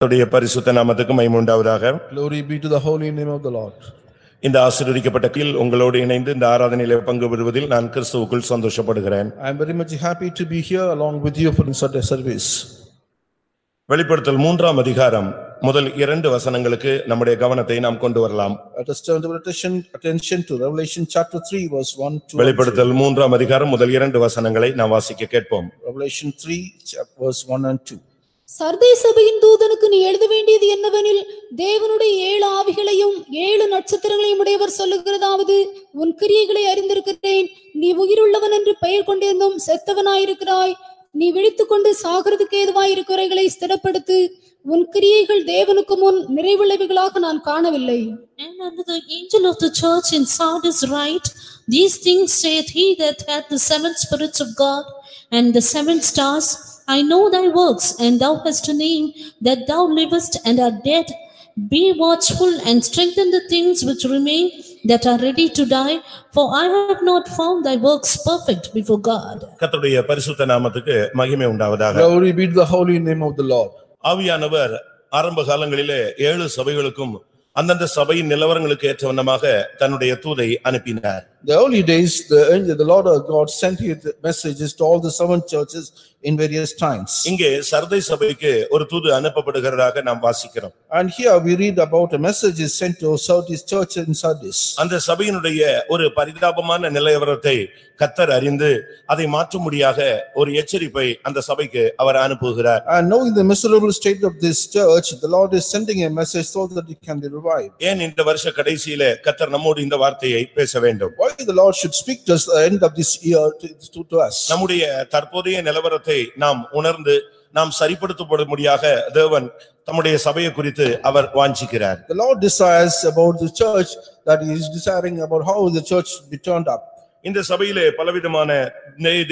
கர்த்தருடைய பரிசுத்த நாமத்துக்கு மைமுண்டாவதாக Glory be to the holy name of the Lord. இந்த ஆசீர்வதிக்கப்பட்ட கீழ் உங்களோடு இணைந்து இந்த ஆராதனையிலே பங்கு பெறுவதில் நான் கிறிஸ்துவுக்குள் சந்தோஷப்படுகிறேன். I am very much happy to be here along with you for this Sunday service. வெளிப்படுத்தல் மூன்றாம் அதிகாரம் முதல் இரண்டு வசனங்களுக்கு நம்முடைய கவனத்தை நாம் கொண்டு வரலாம். வெளிப்படுத்தல் மூன்றாம் அதிகாரம் முதல் இரண்டு வசனங்களை நாம் வாசிக்க கேட்போம். சர்தை சபையின் தூதனுக்கு நீ எழுத வேண்டியது என்னவெனில் தேவனுடைய ஏழு ஆவிகளையும் ஏழு நட்சத்திரங்களையும் உடையவர் சொல்லுகிறதாவது உன் கிரியைகளை அறிந்திருக்கிறேன் நீ உயிருள்ளவன் என்று பெயர் கொண்டிருந்தும் செத்தவனாயிருக்கிறாய் நீ விழித்துக்கொண்டு சாகிறதுக்கு ஏதுவாயிருக்கிறவைகளை ஸ்திரப்படுத்து உன் கிரியைகள் தேவனுக்கு முன் நிறைவுள்ளவைகளாக நான் காணவில்லை And under the angel of the church in Sardis write, These things saith he that hath the seven spirits of God and the seven stars. I know thy works, and thou hast a name, that thou livest and art dead. Be watchful and strengthen the things which remain that are ready to die, for I have not found thy works perfect before God. கர்த்தருடைய பரிசுத்த நாமத்துக்கு மகிமை உண்டாவதாக Glory be to the holy name of the Lord. ஆவியானவர் ஆரம்ப காலங்களிலே ஏழு சபைகளுக்கும் அந்தந்த சபையின் நிலவரங்களுக்கு ஏற்ற வண்ணமாக தன்னுடைய தூதை அனுப்பினார் The early days, the angel, the Lord our God sent his messages to all the seven churches in various times. இங்கே சர்தை சபைக்கு ஒரு தூது அனுப்பப்படுகிறதாக நாம் வாசிக்கிறோம் And here we read about a message is sent to Sardis church in Sardis. அந்த சபையினுடைய ஒரு பரிதாபமான நிலவரத்தை கத்தர் அறிந்து அதை மாற்றும்படியாக ஒரு எச்சரிப்பை அந்த சபைக்கு அவர் அனுப்புகிறார் And knowing the miserable state of this church, the Lord is sending a message so that it can be revived. ஏன் இந்த வருஷ கடைசியில கத்தர் நம்மோடு இந்த வார்த்தையை பேச வேண்டும் Why the Lord should speak to us at the end of this year to, to, to us? நம்முடைய தற்போதைய நிலவரத்தை நாம் உணர்ந்து நாம் சரிப்படுத்தப்படும்படியாக தேவன் தம்முடைய சபையை குறித்து அவர் வாஞ்சிக்கிறார் The Lord desires about the church that he is desiring about how the church be turned up. இந்த சபையிலே பலவிதமான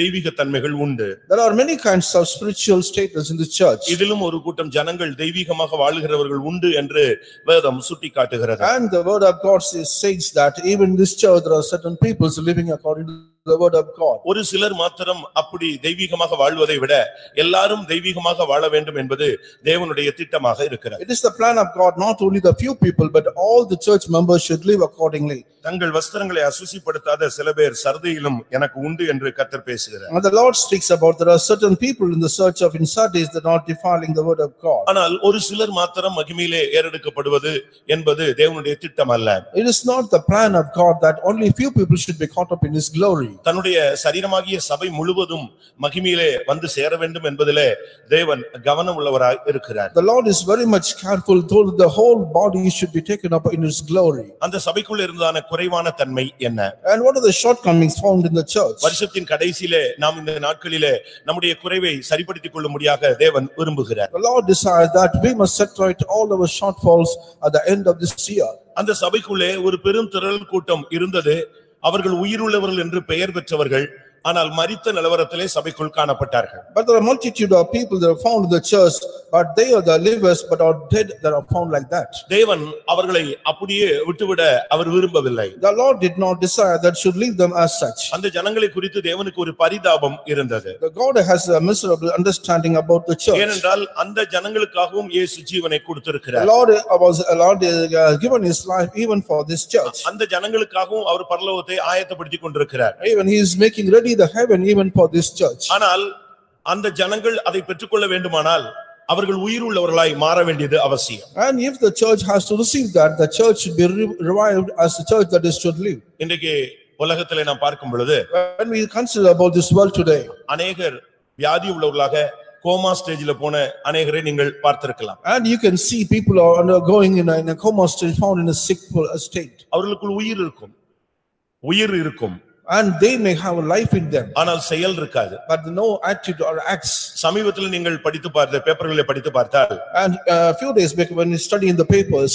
தெய்வீக தன்மைகள் உண்டு There are many kinds of spiritual status in the church. இதிலும் ஒரு கூட்டம் ஜனங்கள் தெய்வீகமாக வாழுகிறவர்கள் உண்டு என்று வேதம் சுட்டிக்காட்டுகிறது And the word of God says that even in this church, there are certain peoples living according to the word of God. ஒரு சிலர் மாத்திரம் அப்படி தெய்வீகமாக வாழ்வதை விட எல்லாரும் தெய்வீகமாக வாழ வேண்டும் என்பது தேவனுடைய திட்டமாக இருக்கிறது It is the plan of God, not only the few people, but all the church members should live accordingly. தங்கள் வஸ்திரங்களை அசுசிப்படுத்தாத சில பேர் சர்தையிலும் எனக்கு உண்டு என்று கத்தர் பேசுகிறார் And the Lord speaks about there are certain people in the search of in Sardis that are not defiling the word of God. ஆனால் ஒரு சிலர் மாத்திரம் மகிமையிலே ஏறெடுக்கப்படுவது என்பது தேவனுடைய திட்டம் அல்ல It is not the plan of God that only few people should be caught up in his glory. தன்னுடைய சரீரமாகிய சபை முழுவதும் மகிமையிலே வந்து சேர வேண்டும் என்பதிலே தேவன் கவனம் உள்ளவராய் இருக்கிறார் The Lord is very much careful, though the whole body should be taken up in his glory. அந்த சபைக்குள் இருந்தான குறைவான தன்மை என்ன And what are the shortcomings found in the church? வருஷத்தின் கடைசியிலே நாம் இந்த நாட்களிலே நம்முடைய குறைவை சரிப்படுத்திக் கொள்ளும்படியாக தேவன் விரும்புகிறார் The Lord desires that we must set right all our shortfalls at the end of this year. அந்த சபைக்குள்ளே ஒரு பெரும் திரள் கூட்டம் இருந்தது அவர்கள் உயிருள்ளவர்கள் என்று பெயர் பெற்றவர்கள் ஆனால் மரித்த நிலவரத்திலே சபைக்குள் காணப்பட்டார்கள் But there are multitude of people that are found in the church, but they are the livers but are dead that are found like that. தேவன் அவர்களை அப்படியே விட்டுவிட அவர் விரும்பவில்லை The Lord did not desire that should leave them as such. அந்த ஜனங்களை குறித்து தேவனுக்கு ஒரு பரிதாபம் இருந்தது The God has a miserable understanding about the church. ஏனென்றால் அந்த ஜனங்களுக்காகவும் இயேசு ஜீவனை The கொடுத்திருக்கிறார் Lord was, the Lord uh, given his life even for this church. அந்த ஜனங்களுக்காகவும் அவர் பரலோகத்தை ஆயத்தப்படுத்திக் கொண்டிருக்கிறார் Even he is making ready the heaven even for this church. ஆனால் அந்த ஜனங்கள் அதை பெற்றுக்கொள்ள வேண்டுமானால் அவர்கள் உயிர் உள்ளவர்களாய் மாற வேண்டியது அவசியம் And if the church has to receive that, the church should be re- revived as the church that is should live. இன்றைக்கு உலகத்திலே நாம் பார்க்கும் பொழுது When we consider about this world today, அநேகர் வியாதி உள்ளவர்களாக கோமா ஸ்டேஜில போன அநேகரை நீங்கள் பார்த்திருக்கலாம் and you can see people are undergoing in a in a coma state, found in a sick state. அவர்களுக்குள் உயிர் இருக்கும் உயிர் இருக்கும் And they may have a life in them, ஆனால் செயல் இருக்காது but no attitude or acts. சமீபத்தில் நீங்கள் படித்து பார்த்த பேப்பர்களை படித்து பார்த்தால் And uh, a few days back, when we study in the papers,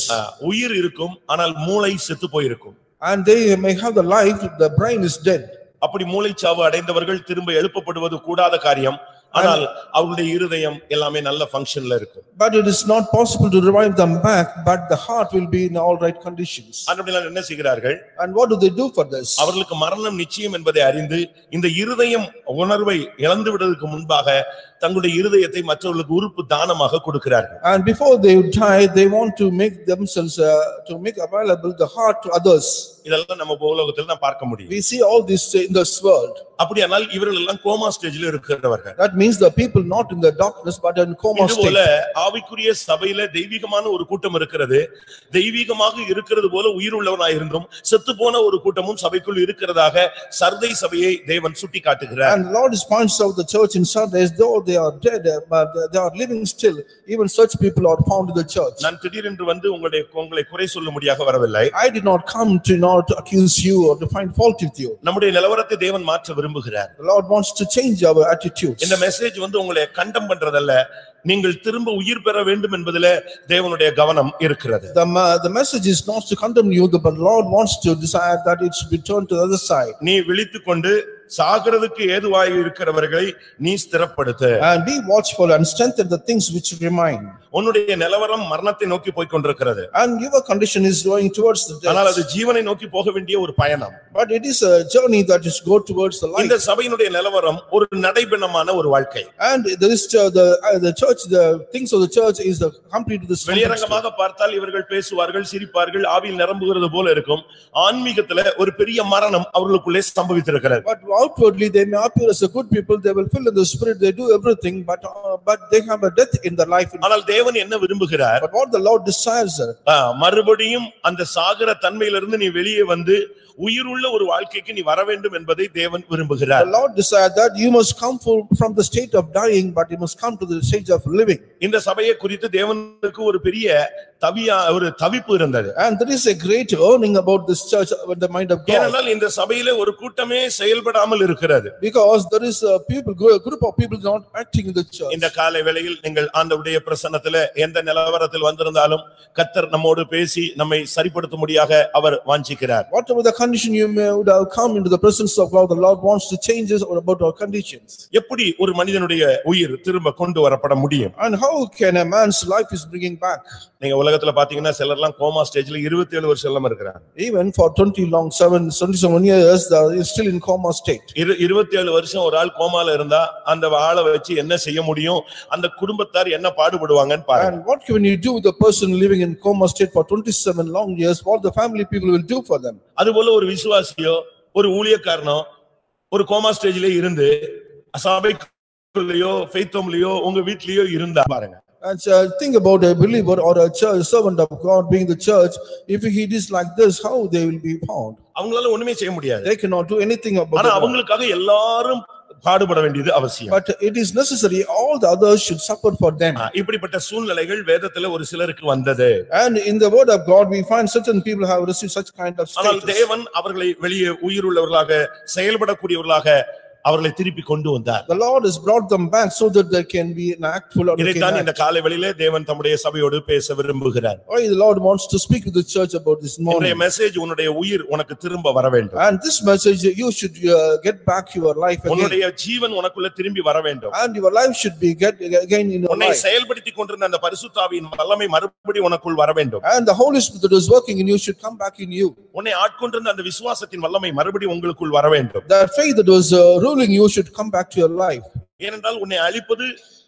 உயிர் இருக்கும் ஆனால் மூளை செத்து போயிருக்கும் and they may have the life, the brain is dead. அப்படி மூளைச்சாவு அடைந்தவர்கள் திரும்ப எழுப்பப்படுவது கூடாத காரியம் ஆனால் அவருடைய இருதயம் எல்லாமே நல்ல ஃபங்க்ஷன்ல இருக்கும் But it is not possible to revive them back, but the heart will be in all right conditions. அப்படினால் என்ன செய்கிறார்கள் And what do they do for this? அவர்களுக்கு மரணம் நிச்சயம் என்பதை அறிந்து இந்த இருதயம் உணர்வை இழந்து விடுவதற்கு முன்பாக தங்களுடைய இருதயத்தை மற்றவர்களுக்கு உறுப்பு தானமாக கொடுக்கிறார்கள் And before they die, they want to make themselves, uh, to make available the heart to others. இதெல்லாம் நம்ம உலகத்தில் நான் பார்க்க முடியும் We see all this in this world. அப்படியானால் இவர்கள் எல்லாம் கோமா ஸ்டேஜில் இருக்கிறவர்கள் That means the people not in the darkness but in coma இதுபோல state. ஆவிக்குரிய சபையில தெய்வீகமான ஒரு கூட்டம் இருக்கிறது தெய்வீகமாக இருக்கிறது போல உயிருள்ளவனாய் இருந்தும் செத்து போன ஒரு கூட்டமும் சபைக்குள் இருக்கிறதாக சர்தை சபையை தேவன் சுட்டி காட்டுகிறார் And the Lord is points out the church in Sundays, though they are dead, uh, but they are living still. Even such people are found in the church. நான் திடீரென்று வந்து உங்களுடைய உங்களை குறை சொல்லும்படியாக வரவில்லை I did not come to not accuse you or to find fault with you. நம்முடைய நிலவரத்தை தேவன் மாற்ற விரும்புகிறார் The Lord wants to change our attitudes. இந்த மெசேஜ் வந்து உங்களை கண்டம் பண்றதல்ல நீங்கள் திரும்ப உயிர் பெற வேண்டும் என்பதில தேவனுடைய கவனம் இருக்கிறது The, the message is not to condemn you, but Lord wants to decide that it should be turned to the other side. நீ விழித்துக்கொண்டு சாகிறதுக்கு ஏதுவாய் இருக்கிறவர்களை நீ ஸ்திரப்படுத்து And be watchful and strengthen the things which remain. உன்னுடைய நிலவரம் மரணத்தை நோக்கி போய்க் கொண்டிருக்கிறது And your condition is going towards the ஆனால் அது death. ஜீவனை நோக்கி போக வேண்டிய ஒரு பயணம் But it is a journey that is go towards the இந்த light. சபையினுடைய நிலவரம் ஒரு நடைபெணமான ஒரு வாழ்க்கை And there is uh, the, uh, the church, the things of the church is the complete this. வெளியரங்கமாக பார்த்தால் இவர்கள் பேசுவார்கள் சிரிப்பார்கள் ஆவியில் நிரம்புகிறது போல இருக்கும் ஆன்மீகத்துல ஒரு பெரிய மரணம் அவர்களுக்குள்ளே சம்பவித்திருக்கிறது But outwardly, they may appear as a good people, they will fill in the spirit, they do everything, but, uh, but they have a death in their life. ஆனால் தேவன் என்ன விரும்புகிறார் But what the Lord desires, uh, மறுபடியும் அந்த சாகர தன்மையிலிருந்து நீ வெளியே வந்து உயிருள்ள ஒரு வாழ்க்கைக்கு நீ வர வேண்டும் என்பதை தேவன் the விரும்புகிறார் Lord desired that you must come from the state of dying, but you must come to the stage of living. இந்த சபையை குறித்து தேவனுக்கு ஒரு பெரிய தவியா ஒரு தவிப்பு இருந்தது And there is a great earning about this church with the mind of God. ஏனென்றால் இந்த சபையிலே ஒரு கூட்டமே செயல்படாமல் இருக்கிறது Because there is a people, group of people not acting in the church. இந்த காலை வேளையில் நீங்கள் ஆண்டவருடைய பிரசன்னத்திலே எந்த நிலவரத்தில் வந்திருந்தாலும் கத்தர் நம்மோடு பேசி நம்மை சரிப்படுத்தும்படியாக அவர் வாஞ்சிக்கிறார் Whatever the condition you may would have come into the presence of God, the Lord wants to change us about our conditions. எப்படி ஒரு மனிதனுடைய உயிர் திரும்ப கொண்டு வரப்பட முடியும் And how can a man's life is bringing back? நீங்க உலகத்துல பாத்தீங்கன்னா சிலர்லாம் கோமா ஸ்டேஜ்ல இருபத்தி ஏழு வருஷம் எல்லாம் இருக்கிறாங்க Even for twenty long, seven, twenty-seven years, they are still in coma state. இரு இருபத்தி ஏழு வருஷம் ஒரு ஆள் கோமால இருந்தா அந்த ஆளை வச்சு என்ன செய்ய முடியும் அந்த குடும்பத்தார் என்ன பாடுபடுவாங்கன்னு பாருங்க And what can you do with a person living in coma state for twenty-seven long years? What the family people will do for them? அதுபோல ஒரு விசுவாசியோ ஒரு ஊழியக்காரனோ ஒரு கோமா ஸ்டேஜ்ல இருந்து சபைக்குள்ளேயோ ஃபெய்த்தோம்லயோ உங்க வீட்லயோ இருந்தா பாருங்க And uh, think about a believer or a church, servant of God being the church, if he is like this, how they will be found? அவங்களால ஒண்ணுமே செய்ய முடியாது They cannot do anything about ஆனா. அவங்களுக்காக எல்லாரும் பாடுபட வேண்டியது அவசியம் But it is necessary, all the others should suffer for them. ஆ, இப்படிப்பட்ட சூழ்நிலைகள் வேதத்துல ஒரு சிலருக்கு வந்தது And in the word of God, we find certain people have received such kind of ஆனால் status. தேவன் அவர்களை வெளியே உயிருள்ளவர்களாக செயல்படக்கூடியவர்களாக அவர்களை திருப்பி கொண்டு வந்தார் The Lord has brought them back so that they can be an can இதைத்தான். இந்த காலை வெளியிலே தேவன் தம்முடைய சபையோடு பேச விரும்புகிறார் Why the Lord wants to speak to the church about this morning. Message உன்னுடைய உயிர் உனக்கு திரும்ப வர வேண்டும் And this message, you should uh, get back your life again. உன்னுடைய ஜீவன் உனக்குள்ள திரும்பி வர வேண்டும் And your life should be get again in your உன்னை. செயல்படுத்திக் கொண்டிருந்த அந்த பரிசுத்தாவியின் வல்லமை மறுபடி உனக்குள் வர வேண்டும் And the Holy Spirit that is working in you should come back in you. உன்னை ஆட்கொண்டிருந்த அந்த விசுவாசத்தின் வல்லமை மறுபடி உங்களுக்குள் வர வேண்டும் The faith that was uh, ruling you should come back to your life. ஏனென்றால் உன்னை அழிப்பது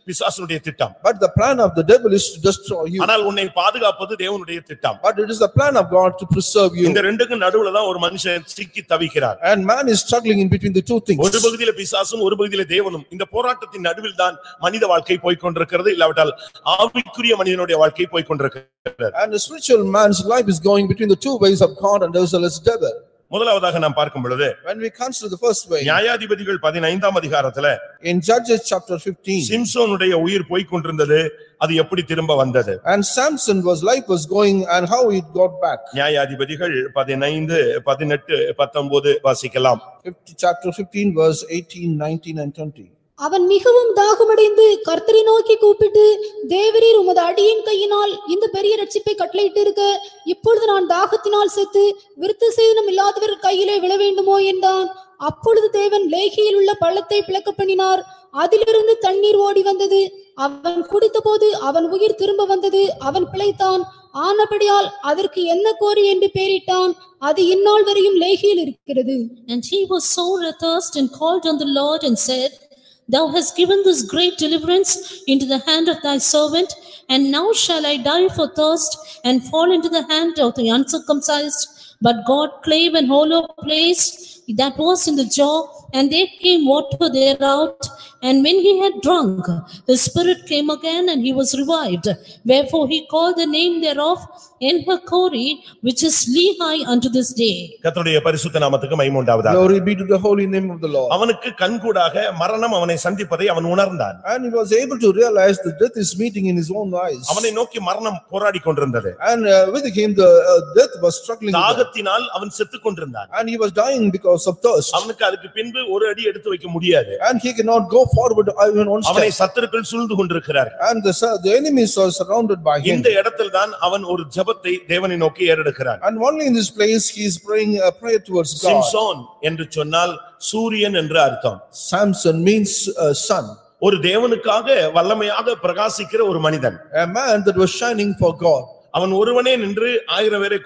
பிசாசனுடைய திட்டம் But the plan of the devil is to destroy you. ஆனால் உன்னை பாதுகாப்பது தேவனுடைய திட்டம் But it is the plan of God to preserve you. இந்த ரெண்டுக்கும் நடுவுல தான் ஒரு மனுஷன் சிக்கி தவிக்கிறார் And man is struggling in between the two things. ஒரு பகுதியில பிசாசும் ஒரு பகுதியில தேவனும் இந்த போராட்டத்தின் நடுவில் தான் மனித வாழ்க்கை போய்க்கொண்டிருக்கிறது இல்லாவிட்டால் ஆவிக்குரிய மனிதனுடைய வாழ்க்கை போய்க்கொண்டிருக்கிறது And the spiritual man's life is going between the two ways of God and as well as devil. முதலாவதாக நாம் பார்க்கும் பொழுது When we consider the first way, நியாயாதிபதிகள் பதினைந்தாம் அதிகாரத்துல in Judges chapter fifteen, சிம்சோனுடைய உயிர் போய்க்கொண்டிருந்தது அது எப்படி திரும்ப வந்தது and Samson was life was going and how it got back. நியாயாதிபதிகள் பதினைந்து பதினெட்டு பத்தொன்பது வாசிக்கலாம் Fifty, chapter fifteen, verse eighteen, nineteen and twenty. அவன் மிகவும் தாகமடைந்து கர்த்தரை நோக்கி கூப்பிட்டு தேவரீர் உமது அடியின் கையினால் இந்த பெரிய ரட்சிப்பை கட்டளையிட்டு இருக்க இப்பொழுது நான் தாகத்தினால் செத்து விருத்த சேதனம் இல்லாதவர் கையிலே விழ வேண்டுமோ? என்றான். அப்பொழுது தேவன் லேகியில் உள்ள பள்ளத்தை பிளக்க பண்ணினார். அதிலிருந்து தண்ணீர் ஓடி வந்தது. அவன் குடித்தபோது அவன் உயிர் திரும்ப வந்தது. அவன் பிழைத்தான். ஆனபடியால் அதற்கு என்ன கோரி என்று பெயரிட்டான் அது இந்நாள் வரையும் லேகியில் இருக்கிறது. And he was sore athirst and called on the Lord and said, Thou hast given this great deliverance into the hand of thy servant, and now shall I die for thirst and fall into the hand of the uncircumcised. But God clave an hollow place that was in the jaw, and there came water thereout. And when he had drunk, his spirit came again, and he was revived. Wherefore he called the name thereof Enhakori, which is Lehi unto this day. கர்த்தருடைய பரிசுத்த நாமத்துக்கு மைமுண்டாவதாக Glory be to the holy name of the Lord. அவனுக்கு கண்கூடாக மரணம் அவனை சந்திப்பதை அவன் உணர்ந்தான் And he was able to realize that death is meeting in his own eyes. அவனை நோக்கி மரணம் போராடி கொண்டிருந்தது And uh, with him, the uh, death was struggling with him. தாகத்தினால் அவன் செத்துக் கொண்டிருந்தான் And he was dying because of thirst. அவனுக்கு அதுக்கு பின்பு ஒரு அடி எடுத்து வைக்க முடியாது And he cannot go forward even one அவனை step. சத்துருக்கள் சூழ்ந்து கொண்டிருக்கிறார் And the the enemies are surrounded by him. இந்த இடத்தில் தான் அவன் ஒரு ஜெபத்தை தேவனை நோக்கி ஏறெடுக்கிறான் And only in this place, he is praying a prayer towards God. Samson என்று சொன்னால் சூரியன் என்று அர்த்தம் Samson means uh, sun, ஒரு தேவனுக்காக வல்லமையாக பிரகாசிக்கிற ஒரு மனிதன் a man that was shining for God. அவன் ஒருவனே நின்று ஆயிரம் பேரை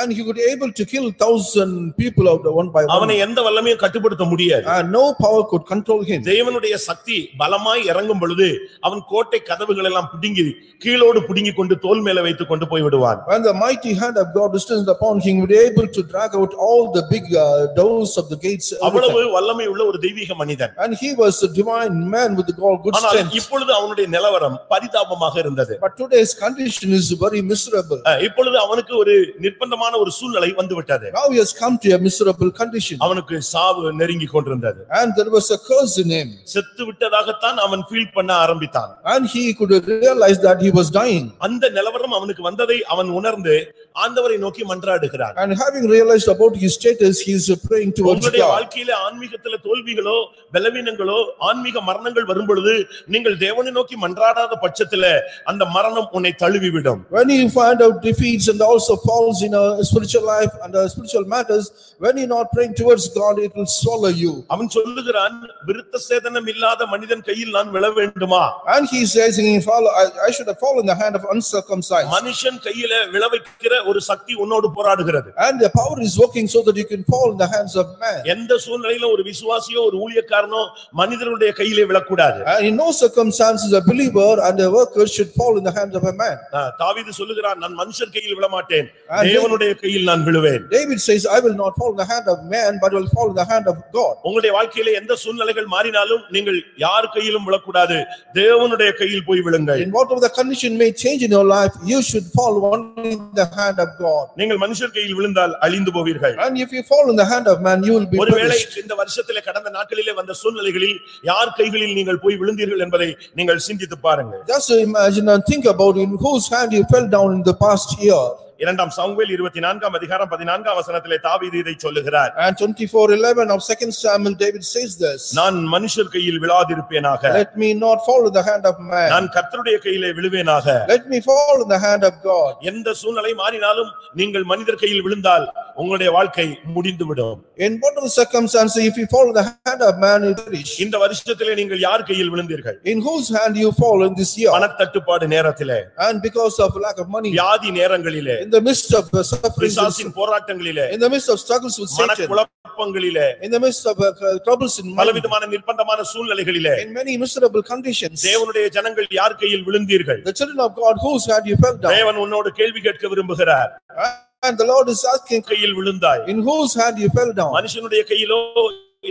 And he could able to kill thousand people out of one by அவனை. எந்த வல்லமையும் கட்டுப்படுத்த முடியாது And no power could control him. தேவனுடைய சக்தி பலமாய் இறங்கும் பொழுது அவன் கோட்டை கதவுகள் எல்லாம் பிடுங்கி கீழோடு பிடுங்கி கொண்டு தோல் மேல வைத்துக் கொண்டு போய் விடுவான் the mighty hand of God descended upon him, he would able to drag out all the big uh, doors of the gates. அவ்வளவு. வல்லமை உள்ள ஒரு தெய்வீக மனிதன் And he was a divine man with God, good ஆனால் strength. இப்பொழுது அவனுடைய நிலவரம் பரிதாபமாக இருந்தது But today's condition is very miserable. இப்பொழுது அவனுக்கு ஒரு நிர்பந்தமான ஒரு சூழ்நிலை வந்து விட்டது Now he has come to a miserable condition. அவனுக்கு சாவு நெருங்கி கொண்டிருந்தது And there was a curse in him. செத்து விட்டதாகத்தான் அவன் ஃபீல் பண்ண ஆரம்பித்தான் And he could realize that he was dying. அந்த நிலவரம் அவனுக்கு வந்ததை அவன் உணர்ந்து ஆண்டவரை நோக்கி மன்றாடுகிறான் And having realized about his status, he is praying towards உங்களுடைய God. வாழ்க்கையில ஆன்மீகத்துல தோல்விகளோ பலவீனங்களோ ஆன்மீக மரணங்கள் வரும் பொழுது நீங்கள் தேவனை நோக்கி மன்றாடாத பட்சத்துல அந்த மரணம் உன்னை தழுவிவிடும் When you find out defeats and also falls in a spiritual life and uh, spiritual matters, when you're not praying towards God, it will swallow you. அவன் சொல்லுகிறான் விருத்த சேதனம் இல்லாத மனிதன் கையில் நான் விழ வேண்டுமா And he says, "He follow- I I should have fallen in the hand of uncircumcised. மனுஷன் கையில விழ வைக்கிற ஒரு சக்தி உன்னோடு போராடுகிறது And the power is working so that you can fall in the hands of man. எந்த சூழ்நிலையில ஒரு விசுவாசியோ ஒரு ஊழியக்காரனோ மனிதனுடைய கையிலே விழக்கூடாது And in no circumstances, a believer and a worker should fall in the hands of a man. ஆ, தாவீது சொல்லுகிறான் நான் மனுஷர் கையில் விழ மாட்டேன் தேவனுடைய கையில் நான் விழுவேன் David says, "I will not fall in the hand of man, but will fall in the hand of God." உங்களுடைய வாழ்க்கையில எந்த சூழ்நிலைகள் மாறினாலும் நீங்கள் யார் கையிலும் விழக்கூடாது தேவனுடைய கையில் போய் விழுங்கள் In whatever the condition may change in your life, you should fall only in the hand of God. நீங்கள் மனுஷர் கையில் விழுந்தால் அழிந்து போவீர்கள் And if you fall in the hand of man, you will be ஒருவேளை. இந்த வருஷத்திலே கடந்த நாட்களிலே வந்த சூழ்நிலைகளில் யார் கைகளில் நீங்கள் போய் விழுந்தீர்கள் என்பதை நீங்கள் சிந்தித்து பாருங்கள் Just imagine and think about in whose hand you fell down in the past year. இரண்டாம் சாமுவேல் இருபத்தி நான்காம் அதிகாரம் பதினான்காம் வசனத்திலே தாவீது இதை சொல்லுகிறார் And twenty-four eleven of second Samuel, David says this. நான் மனுஷர் கையில் விழாதிருப்பேனாக Let me not fall in the hand of man. நான் கர்த்தருடைய கையிலே விழுவேனாக Let me fall in the hand of God. எந்த சூழ்நிலை மாறினாலும் நீங்கள் மனிதர் கையில் விழுந்தால் உங்களுடைய வாழ்க்கை முடிந்துவிடும் In whatever circumstance, if you fall in the hand of man, you perish. இந்த வருஷத்திலே நீங்கள் யார் கையில் விழுந்தீர்கள் In whose hand you fall in this year? பணத்தட்டுப்பாடு நேரத்திலே And because of lack of money, வியாதி நேரங்களிலே in the midst of uh, sufferings, பிசாசின் போராட்டங்களிலே in the midst of struggles with Satan, மனக்குழப்பங்களிலே in the midst of uh, troubles in பலவிதமான நிர்பந்தமான சூழ்நிலைகளிலே in many miserable conditions, தேவனுடைய ஜனங்கள் யார் கையில் விழுந்தீர்கள் the children of God, whose hand you fell down? தேவன் உன்னோடு கேள்வி கேட்க விரும்புகிறார் And the Lord is asking, கையில் விழுந்தாய் in whose hand you fell down? மனுஷனுடைய கையிலோ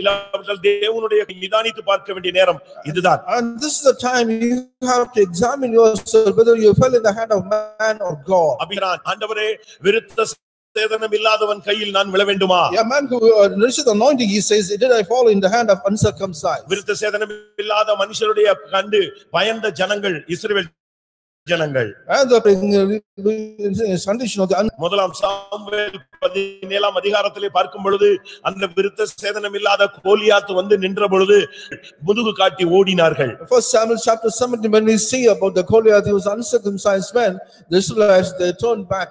இல்லாவிட்டால் தேவனுடைய நிதானித்து பார்க்க வேண்டிய நேரம் இதுதான் And this is the time you have to examine yourself whether you fell in the hand of man or God. அபிரான் ஆண்டவரே விருத்த சேதனம் இல்லாதவன் கையில் நான் விழ வேண்டுமா A man who uh, received the anointing, he says, did I fall in the hand of uncircumcised? விருத்த சேதனம் இல்லாத மனுஷருடைய கண்டு பயந்த ஜனங்கள் இஸ்ரவேல் ஜனங்கள் uh, முதலாம் சாமுவேல் பதினேழாம் அதிகாரத்திலே பார்க்கும் பொழுது அந்த விருத்த சேதனம் இல்லாத கோலியாத்து வந்து நின்ற பொழுது முதுகு காட்டி ஓடினார்கள் First Samuel chapter seventeen, when we see about the Goliath, he was uncircumcised man, the Israelites, they turned back.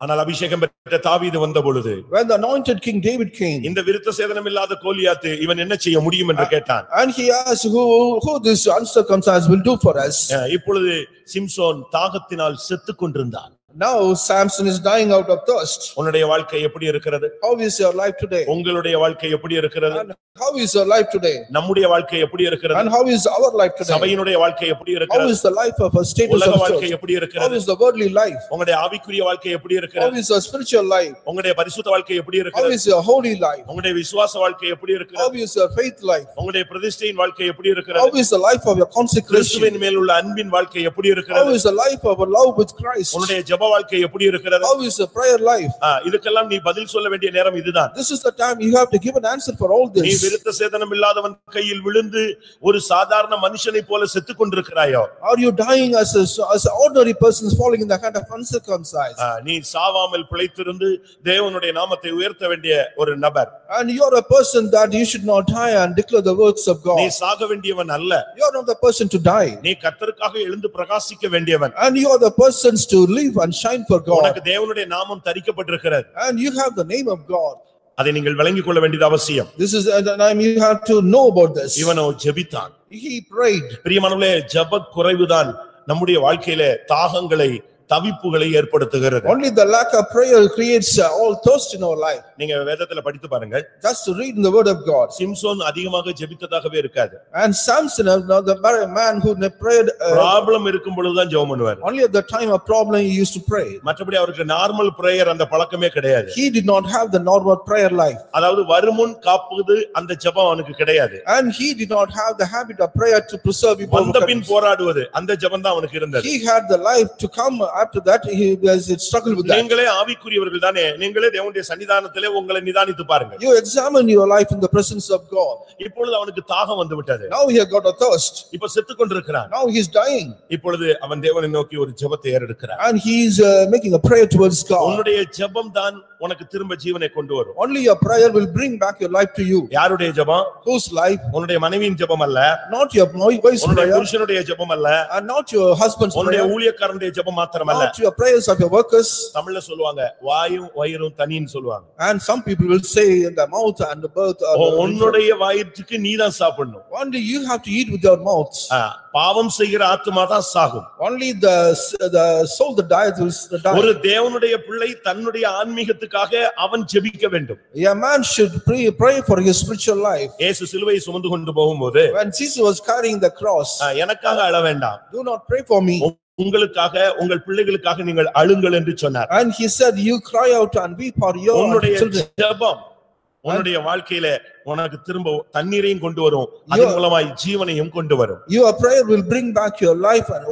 ஆனால் அபிஷேகம் பெற்ற தாவீது வந்த பொழுது When the anointed King David came, இந்த விருத்த சேதனம் இல்லாத கோலியாத்து இவன் என்ன செய்ய முடியும் என்று கேட்டான் and he asked who, who this uncircumcised will do for us. அஹ் இப்பொழுது சிம்சோன் தாகத்தினால் செத்துக் கொண்டிருந்தான் Now Samson is dying out of thirst. உன்னுடைய வாழ்க்கை எப்படி இருக்கிறது How is your life today? உங்களுடைய வாழ்க்கை எப்படி இருக்கிறது And how is your life today? நம்முடைய வாழ்க்கை எப்படி இருக்கிறது And how is our life today? சபையினுடைய வாழ்க்கை எப்படி How இருக்கிறது is the life of a status உலக வாழ்க்கை? எப்படி How இருக்கிறது is the worldly life? உங்களுடைய ஆவிக்குரிய வாழ்க்கை எப்படி How இருக்கிறது is your spiritual life? உங்களுடைய பரிசுத்த வாழ்க்கை எப்படி How இருக்கிறது is your holy life? உங்களுடைய விசுவாச வாழ்க்கை எப்படி How இருக்கிறது is your faith life? உங்களுடைய பிரதிஷ்டையின் வாழ்க்கை எப்படி How இருக்கிறது is the life of your consecration? கிறிஸ்துவின் மேல் உள்ள அன்பின் வாழ்க்கை எப்படி How இருக்கிறது is the life of a love with Christ? உன்னுடைய ஜெப வாழ்க்கை எப்படி இருக்கிறது How is the prayer life? இதுக்கெல்லாம் நீ பதில் சொல்ல வேண்டிய நேரம் இதுதான் This is the time you have to give an answer for all நீ this. விருத்த சேதனம் இல்லாதவன் கையில் விழுந்து ஒரு சாதாரண மனுஷனை போல செத்துக் கொண்டிருக்கிறாயோ Are you dying as a, as an ordinary person falling in the hand of uncircumcised? நீ சாவாமல் பிழைத்திருந்து தேவனுடைய நாமத்தை உயர்த்த வேண்டிய ஒரு நபர் And you're a person that you should not die and declare the works of நீ God. சாக வேண்டியவன் அல்ல You're not the person to die. நீ கர்த்தருக்காக எழுந்து பிரகாசிக்க வேண்டியவன் And you are the persons to live and shine for God. உனக்கு தேவனுடைய நாமம் தரிக்கப்பட்டிருக்கிறது And you have the name of God. அதை நீங்கள் விளங்கிக் கொள்ள வேண்டியது அவசியம் This is the time you have to know about this. இவனோ ஜெபித்தான் He prayed. பிரியமானவர்களே ஜெப குறைவுதான் நம்முடைய வாழ்க்கையில தாகங்களை தவிப்புகளை ஏற்படுத்துகிறது Only the lack of prayer creates uh, all thirst in our life. நீங்க வேதத்துல படித்து பாருங்கள் Just to read in the word of God. Samson அதிகமாக ஜெபித்ததாகவே இருக்காது And Samson, uh, now the very man who prayed, uh, problem இருக்கும் பொழுதுதான் ஜெபம் பண்ணுவார் only at the time of problem he used to pray. மற்றபடி அவருக்கு நார்மல் பிரேயர் அந்த பழக்கமே கிடையாது He did not have the normal prayer life. அதாவது வருமுன் காப்புவது அந்த ஜெபம் அவனுக்கு கிடையாது And he did not have the habit of prayer to preserve before வந்த பின். போராடுவது அந்த ஜெபம் தான் அவனுக்கு இருந்தது He had the life to come after that, he has struggled with that. நீங்களே ஆவிக்குரியவர்கள் தானே நீங்களே தேவனுடைய சன்னிதானத்திலே உங்களை நிதானித்து பாருங்க You examine your life in the presence of God. இப்பொழுது அவனுக்கு தாகம் வந்து விட்டது Now he has got a thirst. இப்ப செத்து கொண்டிருக்கிறான் Now he is dying இப்பொழுது அவன் தேவனை நோக்கி ஒரு ஜெபத்தை ஏறெடுக்கிறான் and he is uh, making a prayer towards God. உன்னுடைய ஜெபம் தான் உனக்கு திரும்ப ஜீவனை கொண்டு வரும் Only your prayer will bring back your life to you. யாருடைய ஜெபம் Whose life? உன்னுடைய மனைவியின் ஜெபம் அல்ல Not your wife's உன்னுடைய prayer புருஷனுடைய ஜெபம் அல்ல and not your husband's உன்னுடைய prayer. ஊழியக்காரனுடைய ஜெபம் மாத்திரமல்ல Not your prayers of your workers. தமிழ்ல சொல்லுவாங்க வாயும் வயிறும் தனின்னு சொல்லுவாங்க And some people will say in the mouth and the birth. are உன் the- உன்னுடைய வயிற்றுக்கு நீதான் சாப்பிடணும் Only you have to eat with your mouth. ஆ, பாவம் செய்கிற ஆத்துமா தான் சாகும் Only the, the soul that dies will s- die. ஒரு தேவனுடைய பிள்ளை தன்னுடைய ஆன்மீகத்துக்காக அவன் ஜெபிக்க வேண்டும் A man should pray, pray for his spiritual life. இயேசு சிலுவையை சுமந்து கொண்டு போகும்போது When Jesus was carrying the cross, எனக்காக அழ வேண்டாம் do not pray for me. உங்களுக்காக உங்கள் பிள்ளைகளுக்காக நீங்கள் அழுங்கள் என்று சொன்னார் And he said, you cry out and weep for your உன்னுடைய. ஜெபம் உன்னுடைய வாழ்க்கையில உனக்கு திரும்ப தண்ணீரையும் கொண்டு வரும் அதன் மூலமாய் ஜீவனையும் கொண்டு வரும் Your prayer will bring back your life and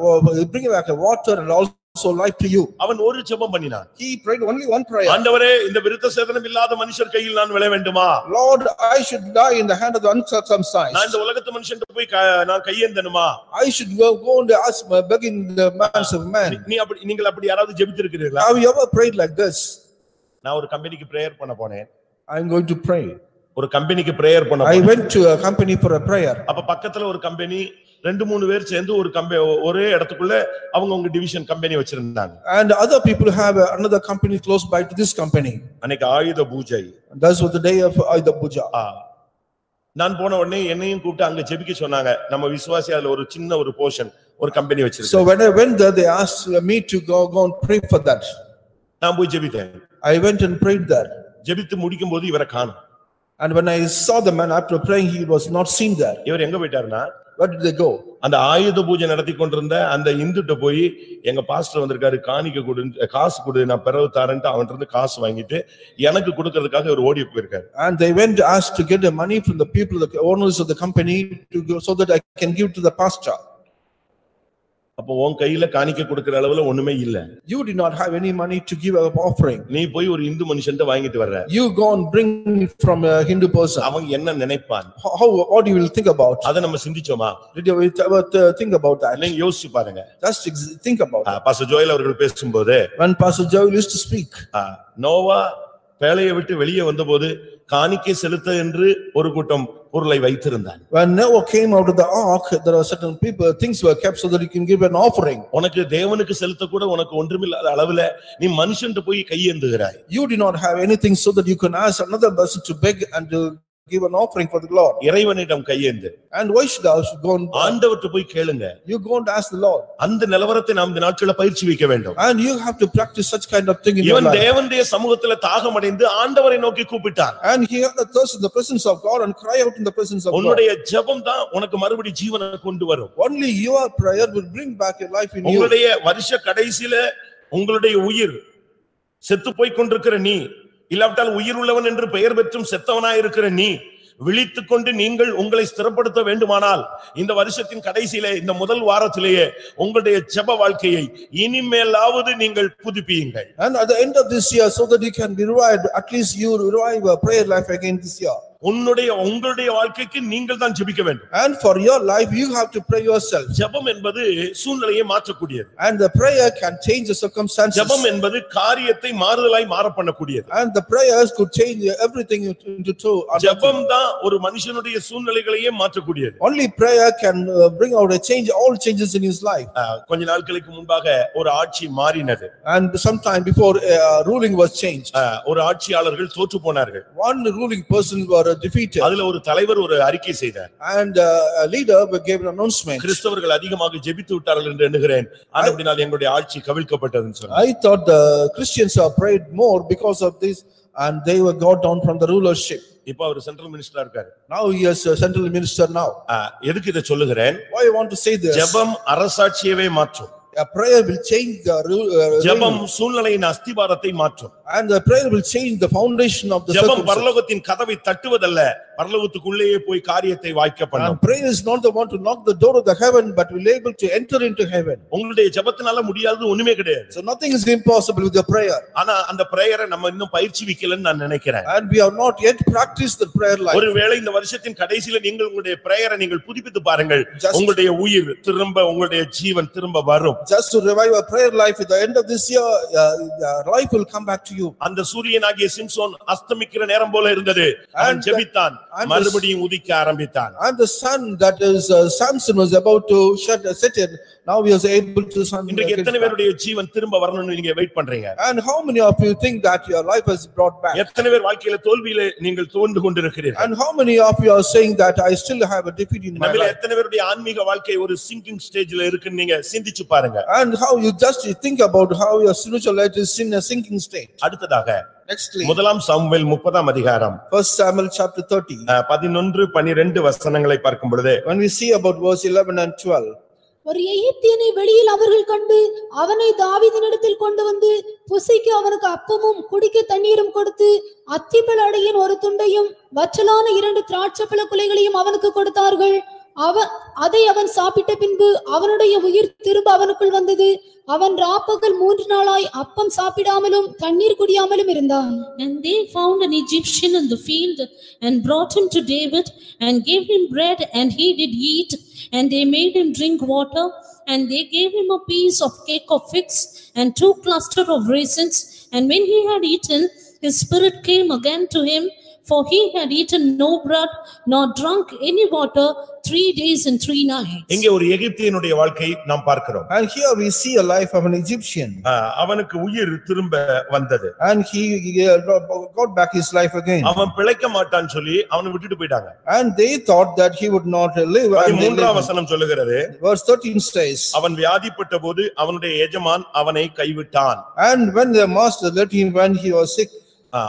bring back water and also life to you. அவன் ஒரு ஜெபம் பண்ணினான் He prayed only one prayer. ஆண்டவரே இந்த விருத்த சேதனம் இல்லாத மனுஷர் கையில் நான் விழ வேண்டுமா Lord, I should die in the hand of the நான் uncircumcised. இந்த உலகத்து மனுஷன் போய் நான் கையேந்தனுமா I should go, go and ask, my- begging the man's of man. நீ அப்படி நீங்கள் அப்படி யாராவது ஜெபித்திருக்கிறீர்களா Have you ever prayed like this? நான் ஒரு கம்பெனிக்கு பிரேயர் பண்ண போனேன் I'm going to pray. ஒரு கம்பெனிக்கு பிரேயர் பண்ண I went to a company for a prayer. அப்ப பக்கத்துல ஒரு கம்பெனி ரெண்டு மூணு பேர் சேர்ந்து ஒரு கம்பெனி ஒரே இடத்துக்குள்ள அவங்க உங்க டிவிஷன் கம்பெனி வச்சிருந்தாங்க And other people have another company close by to this company. அன்னைக்கு ஆயுத பூஜை And That was the day of Aida Puja. ஆ. நான் போன உடனே என்னையும் கூப்பிட்டு அங்க ஜெபிக்க சொன்னாங்க நம்ம விசுவாசி அதுல ஒரு சின்ன ஒரு போர்ஷன் ஒரு கம்பெனி So வச்சிருக்கோம் when I went there, they asked me to go, go and pray for that. நான் போய் ஜெபித்தேன் I went and prayed there. ஜெபித்து முடிக்கும் போது இவரை காணும் And when I saw the man after praying, he was not seen there. இவர் எங்க போயிட்டாருன்னா Where did they go? அந்த ஆயுத பூஜை நடத்தி கொண்டிருந்த அந்த இந்துட்ட போய் எங்க பாஸ்டர் வந்திருக்காரு காணிக்க கொடு காசு கொடு நான் பிறகு தரேன்ட்டு அவன்கிட்ட இருந்து காசு வாங்கிட்டு எனக்கு கொடுக்கறதுக்காக ஒரு ஓடி போயிருக்காரு And they went asked to get the money from the people, the owners of the company to go, so that I can give to the pastor. அப்போ உன் கையில காணிக்க கொடுக்கிற அளவுல ஒண்ணுமே இல்ல You did not have any money to give an offering. நீ போய் ஒரு இந்து மனுஷன்ட்ட வாங்கிட்டு வர்ற You go and bring it from a Hindu person. அவன் என்ன நினைப்பான் How, how- what you will think about? அதை நம்ம சிந்திச்சோமா Did you ever uh, think about that? இல்லைங்க யோசிச்சு பாருங்க Just think about it. பாச ஜோயல் அவர்கள் பேசும்போது When Pastor Joel used to speak, Noah பேழையை விட்டு வெளியே வந்தபோது காணிக்கை செலுத்த என்று ஒரு கூட்டம் பொருளை வைத்திருந்தான் When Noah came out of the ark, there are certain people, things were kept so that he can give an offering. உனக்கு தேவனுக்கு செலுத்த கூட உனக்கு ஒன்றுமில்லாத அளவுல நீ மனுஷன்ட்டு போய் கையேந்துகிறாய் You do not have anything so that you can ask another person to beg and to give an offering for the Lord. இறைவனிடம் கையேந்து And why should should go and, ஆண்டவர்ட்ட போய் கேளுங்க you go and ask the Lord? அந்த நிலவரத்தை நாம் இந்த நாட்கள பயிற்சி வைக்க வேண்டும் And you have to practice such kind of thing in your இவன் life. தேவனுடைய சமூகத்துல தாகமடைந்து ஆண்டவரை நோக்கி கூப்பிட்டான் And he had a thirst in the presence of God and cry out in the presence of God. உன்னுடைய ஜெபம் தான் உனக்கு மறுபடி ஜீவனை கொண்டு வரும் Only your prayer will bring back your life in you. உங்களுடைய வருஷ கடைசியில உங்களுடைய உயிர் செத்து போய் கொண்டிருக்கிற நீ இல்லாவிட்டால் உயிர் உள்ளவன் என்று பெயர் பெற்றும் செத்தவனாய் இருக்கிற நீ விழித்துக் கொண்டு நீங்கள் உங்களை ஸ்திரப்படுத்த வேண்டுமானால் இந்த வருஷத்தின் கடைசியிலே இந்த முதல் வாரத்திலேயே உங்களுடைய ஜெப வாழ்க்கையை இனிமேலாவது நீங்கள் புதுப்பியுங்கள் And at the end of this year, so that you can at least you revive a prayer life again this year. உன்னுடைய உங்களுடைய வாழ்க்கைக்கு நீங்கள் தான் ஜெபிக்க வேண்டும் And for your life, you have to pray yourself. ஜெபம் என்பது சூழ்நிலையை மாற்றக்கூடியது And the prayer can change the circumstances. ஜெபம் என்பது காரியத்தை மாறுதலாய் மாற பண்ணக்கூடியது And the prayers could change everything into two. ஜெபம் தான் ஒரு மனுஷனுடைய சூழ்நிலைகளையே மாற்றக்கூடியது Only prayer can uh, bring out a change, all changes in his life. கொஞ்ச நாட்களுக்கு முன்பாக ஒரு ஆட்சி மாறினது And sometime before uh, ruling was changed, ஆஹ், ஒரு ஆட்சியாளர்கள் தோற்று போனார்கள் one ruling person were defeated. அதுல ஒரு தலைவர் ஒரு அறிக்கை செய்தார் And uh, a leader gave an announcement. கிறிஸ்தவர்கள் அதிகமாக ஜெபித்து விட்டார்கள் என்று எண்ணுகிறேன் அப்படினால் எங்களுடைய ஆட்சி கவிழ்க்கப்பட்டதுன்னு சொன்னார் I thought the Christians have prayed more because of this and they were got down from the rulership. இப்ப அவர் சென்ட்ரல் மினிஸ்டரா இருக்காரு Now he is a central minister now. எதுக்கு இதை சொல்லுகிறேன் Why I want to say this? ஜெபம் அரசாட்சியவே மாற்றும் A prayer will change the uh, ஜெபம். சூழ்நிலையின் அஸ்திபாரத்தை மாற்றும் And the prayer will change the foundation of the ஜெபம். பரலோகத்தின் கதவை தட்டுவதல்ல பரலோகத்துக்குள்ளேயே போய் காரியத்தை வாய்க்க பண்ணும் And prayer is not the one to knock the door of the heaven, but will able to enter into heaven. உங்களுடைய ஜெபத்தினால முடியாதது ஒண்ணுமே கிடையாது So nothing is impossible with the prayer. ஆனா அந்த பிரேயரை நம்ம இன்னும் பயிற்சி வைக்கலன்னு நான் நினைக்கிறேன் And we have not yet practiced the prayer life. ஒருவேளை இந்த வருஷத்தின் கடைசியில நீங்கள் உங்களுடைய பிரேயரை நீங்கள் புதுப்பித்து பாருங்கள் உங்களுடைய உயிர் திரும்ப உங்களுடைய ஜீவன் திரும்ப வரும் Just to revive a prayer life at the end of this year, uh, uh, life will come back to you. அந்த சூரியனாகிய சிம்சோன் அஸ்தமிக்கிற நேரம் போல இருந்தது. அவன் ஜெபித்தான். மறுபடியும் உதிக்க ஆரம்பித்தான். And the sun that is uh, Samson was about to shut, set it, now he was able to. sun- இன்றைக்கு எத்தனை பேருடைய ஜீவன் திரும்ப வரணும்னு நீங்க வெயிட் பண்றீங்க And how many of you think that your life has brought back? எத்தனை பேர் வாழ்க்கையில தோல்வியில நீங்கள் தோண்டு கொண்டிருக்கிறீர்கள் And how many of you are saying that I still have a defeat in my life? எத்தனை பேருடைய ஆன்மீக வாழ்க்கை ஒரு சிங்கிங் ஸ்டேஜ்ல இருக்குன்னு நீங்க சிந்திச்சு பாருங்க And how you just think about how your spiritual life is in a sinking state. அடுத்ததாக முதலாம் சாமுவேல் முப்பதாம் அதிகாரம் first Samuel chapter thirty, அஹ், பதினொன்று பனிரெண்டு வசனங்களை பார்க்கும் பொழுது when we see about verse eleven and twelve. ஒரு எகிப்தியனை வெளியில் அவர்கள் கண்டு அவனை தாவீதினிடத்தில் கொண்டு வந்து புசிக்கு அவனுக்கு அப்பமும் குடிக்க தண்ணீரும் கொடுத்து அத்திப்பழ அடையின் ஒரு துண்டையும் வற்றலான இரண்டு திராட்சைப்பழ குலைகளையும் அவனுக்கு கொடுத்தார்கள். அவன் அதை அவன் சாப்பிட்ட பின்பு அவனுடைய உயிர் திரும்ப அவனுக்குள் வந்தது அவன் ராப்பகல் மூன்று நாளாய் அப்பம் சாப்பிடாமலும் தண்ணீர் குடியாமலும் இருந்தான் And they found an Egyptian in the field and brought him to David and gave him bread and he did eat. And they made him drink water and they gave him a piece of cake of figs and two cluster of raisins. And when he had eaten, his spirit came again to him for he had eaten no bread nor drunk any water three days and three nights. இங்கே ஒரு எகிப்தியனுடைய வாழ்க்கை நாம் பார்க்கிறோம் And here we see a life of an Egyptian. அவனுக்கு உயிர் திரும்ப வந்தது And he uh, got back his life again. அவன் பிழைக்க மாட்டான்னு சொல்லி அவனை விட்டுட்டு போயிட்டாங்க And they thought that he would not live. மூன்றாம். வசனம் சொல்லுகிறது Verse thirteen says, அவன் வியாதிப்பட்ட போது அவனுடைய எஜமான் அவனை கைவிட்டான் and when the master let him when he was sick,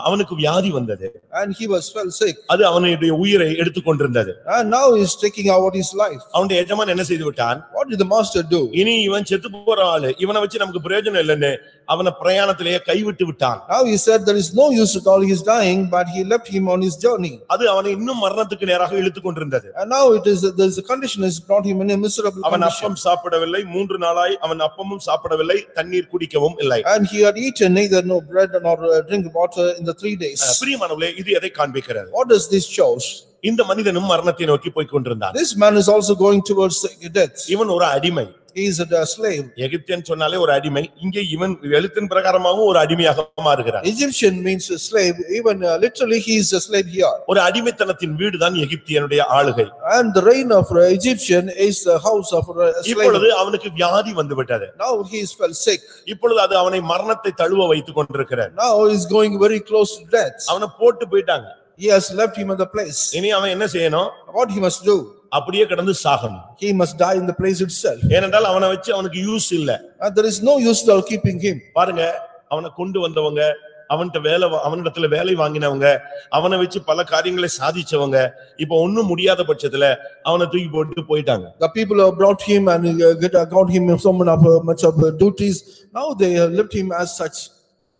அவனுக்கு வியாதி வந்தது and he was fell sick, அது அவனுடைய உயிரை எடுத்துக்கொண்டிருந்தது and now he is taking out his life. அவனுடைய எஜமான் என்ன செய்து விட்டான் What did the master do? இனி இவன் செத்து போற ஆளு இவனை வச்சு நமக்கு பிரயோஜனம் இல்லைன்னு அவனை பிரயாணத்திலேயே கைவிட்டு விட்டான் Now he said there is no use at all, he is dying, but he left him on his journey. அது அவனை இன்னும் மரணத்துக்கு நேராக இழுத்து கொண்டிருந்தது And now it is, there is a condition has brought him in a miserable அவன். அப்பம் சாப்பிடவில்லை மூன்று நாளாய் அவன் அப்பமும் சாப்பிடவில்லை தண்ணீர் குடிக்கவும் இல்லை And he had eaten neither no bread nor uh, drink water in the three days. பிரியமானவர்களே இது எதை காண்பிக்கிறது What does this shows? இந்த மனிதனும் மரணத்தை நோக்கி போய்க் கொண்டிருந்தான் This man is also going towards death. இவன் ஒரு அடிமை He is a slave. எகிப்தியன் சொன்னாலே ஒரு அடிமை இங்கே இவன் எழுத்தின் பிரகாரமாகவும் ஒரு அடிமையாக மாறுகிறான் Egyptian means a slave, even uh, literally he is a slave here. ஒரு அடிமைத்தனத்தின் வீடுதான் எகிப்தியனுடைய ஆளுகை And the reign of uh, Egyptian is the house of a slave. இப்பொழுது அவனுக்கு வியாதி வந்து விட்டது Now he is fell sick. இப்பொழுது அது அவனை மரணத்தை தழுவ வைத்துக் கொண்டிருக்கிறார் Now he is going very close to death. அவனை போட்டு போயிட்டாங்க He has left him in the place. இனி அவன் என்ன செய்யணும் What he must do? அப்படியே கிடந்து சாகணும் He must die in the place itself. ஏனென்றால் அவனை வச்சு அவனுக்கு யூஸ் இல்ல there is no use to keeping him. பாருங்க அவனை கொண்டு வந்தவங்க அவன்கிட்ட வேலை அவனிடத்துல வேலை வாங்கினவங்க அவனை வச்சு பல காரியங்களை சாதிச்சவங்க இப்ப ஒண்ணும் முடியாத பட்சத்துல அவனை தூக்கி போட்டு போயிட்டாங்க The people have brought him and uh, get, uh, got him so much of, uh, much of uh, duties. Now they have left him as such.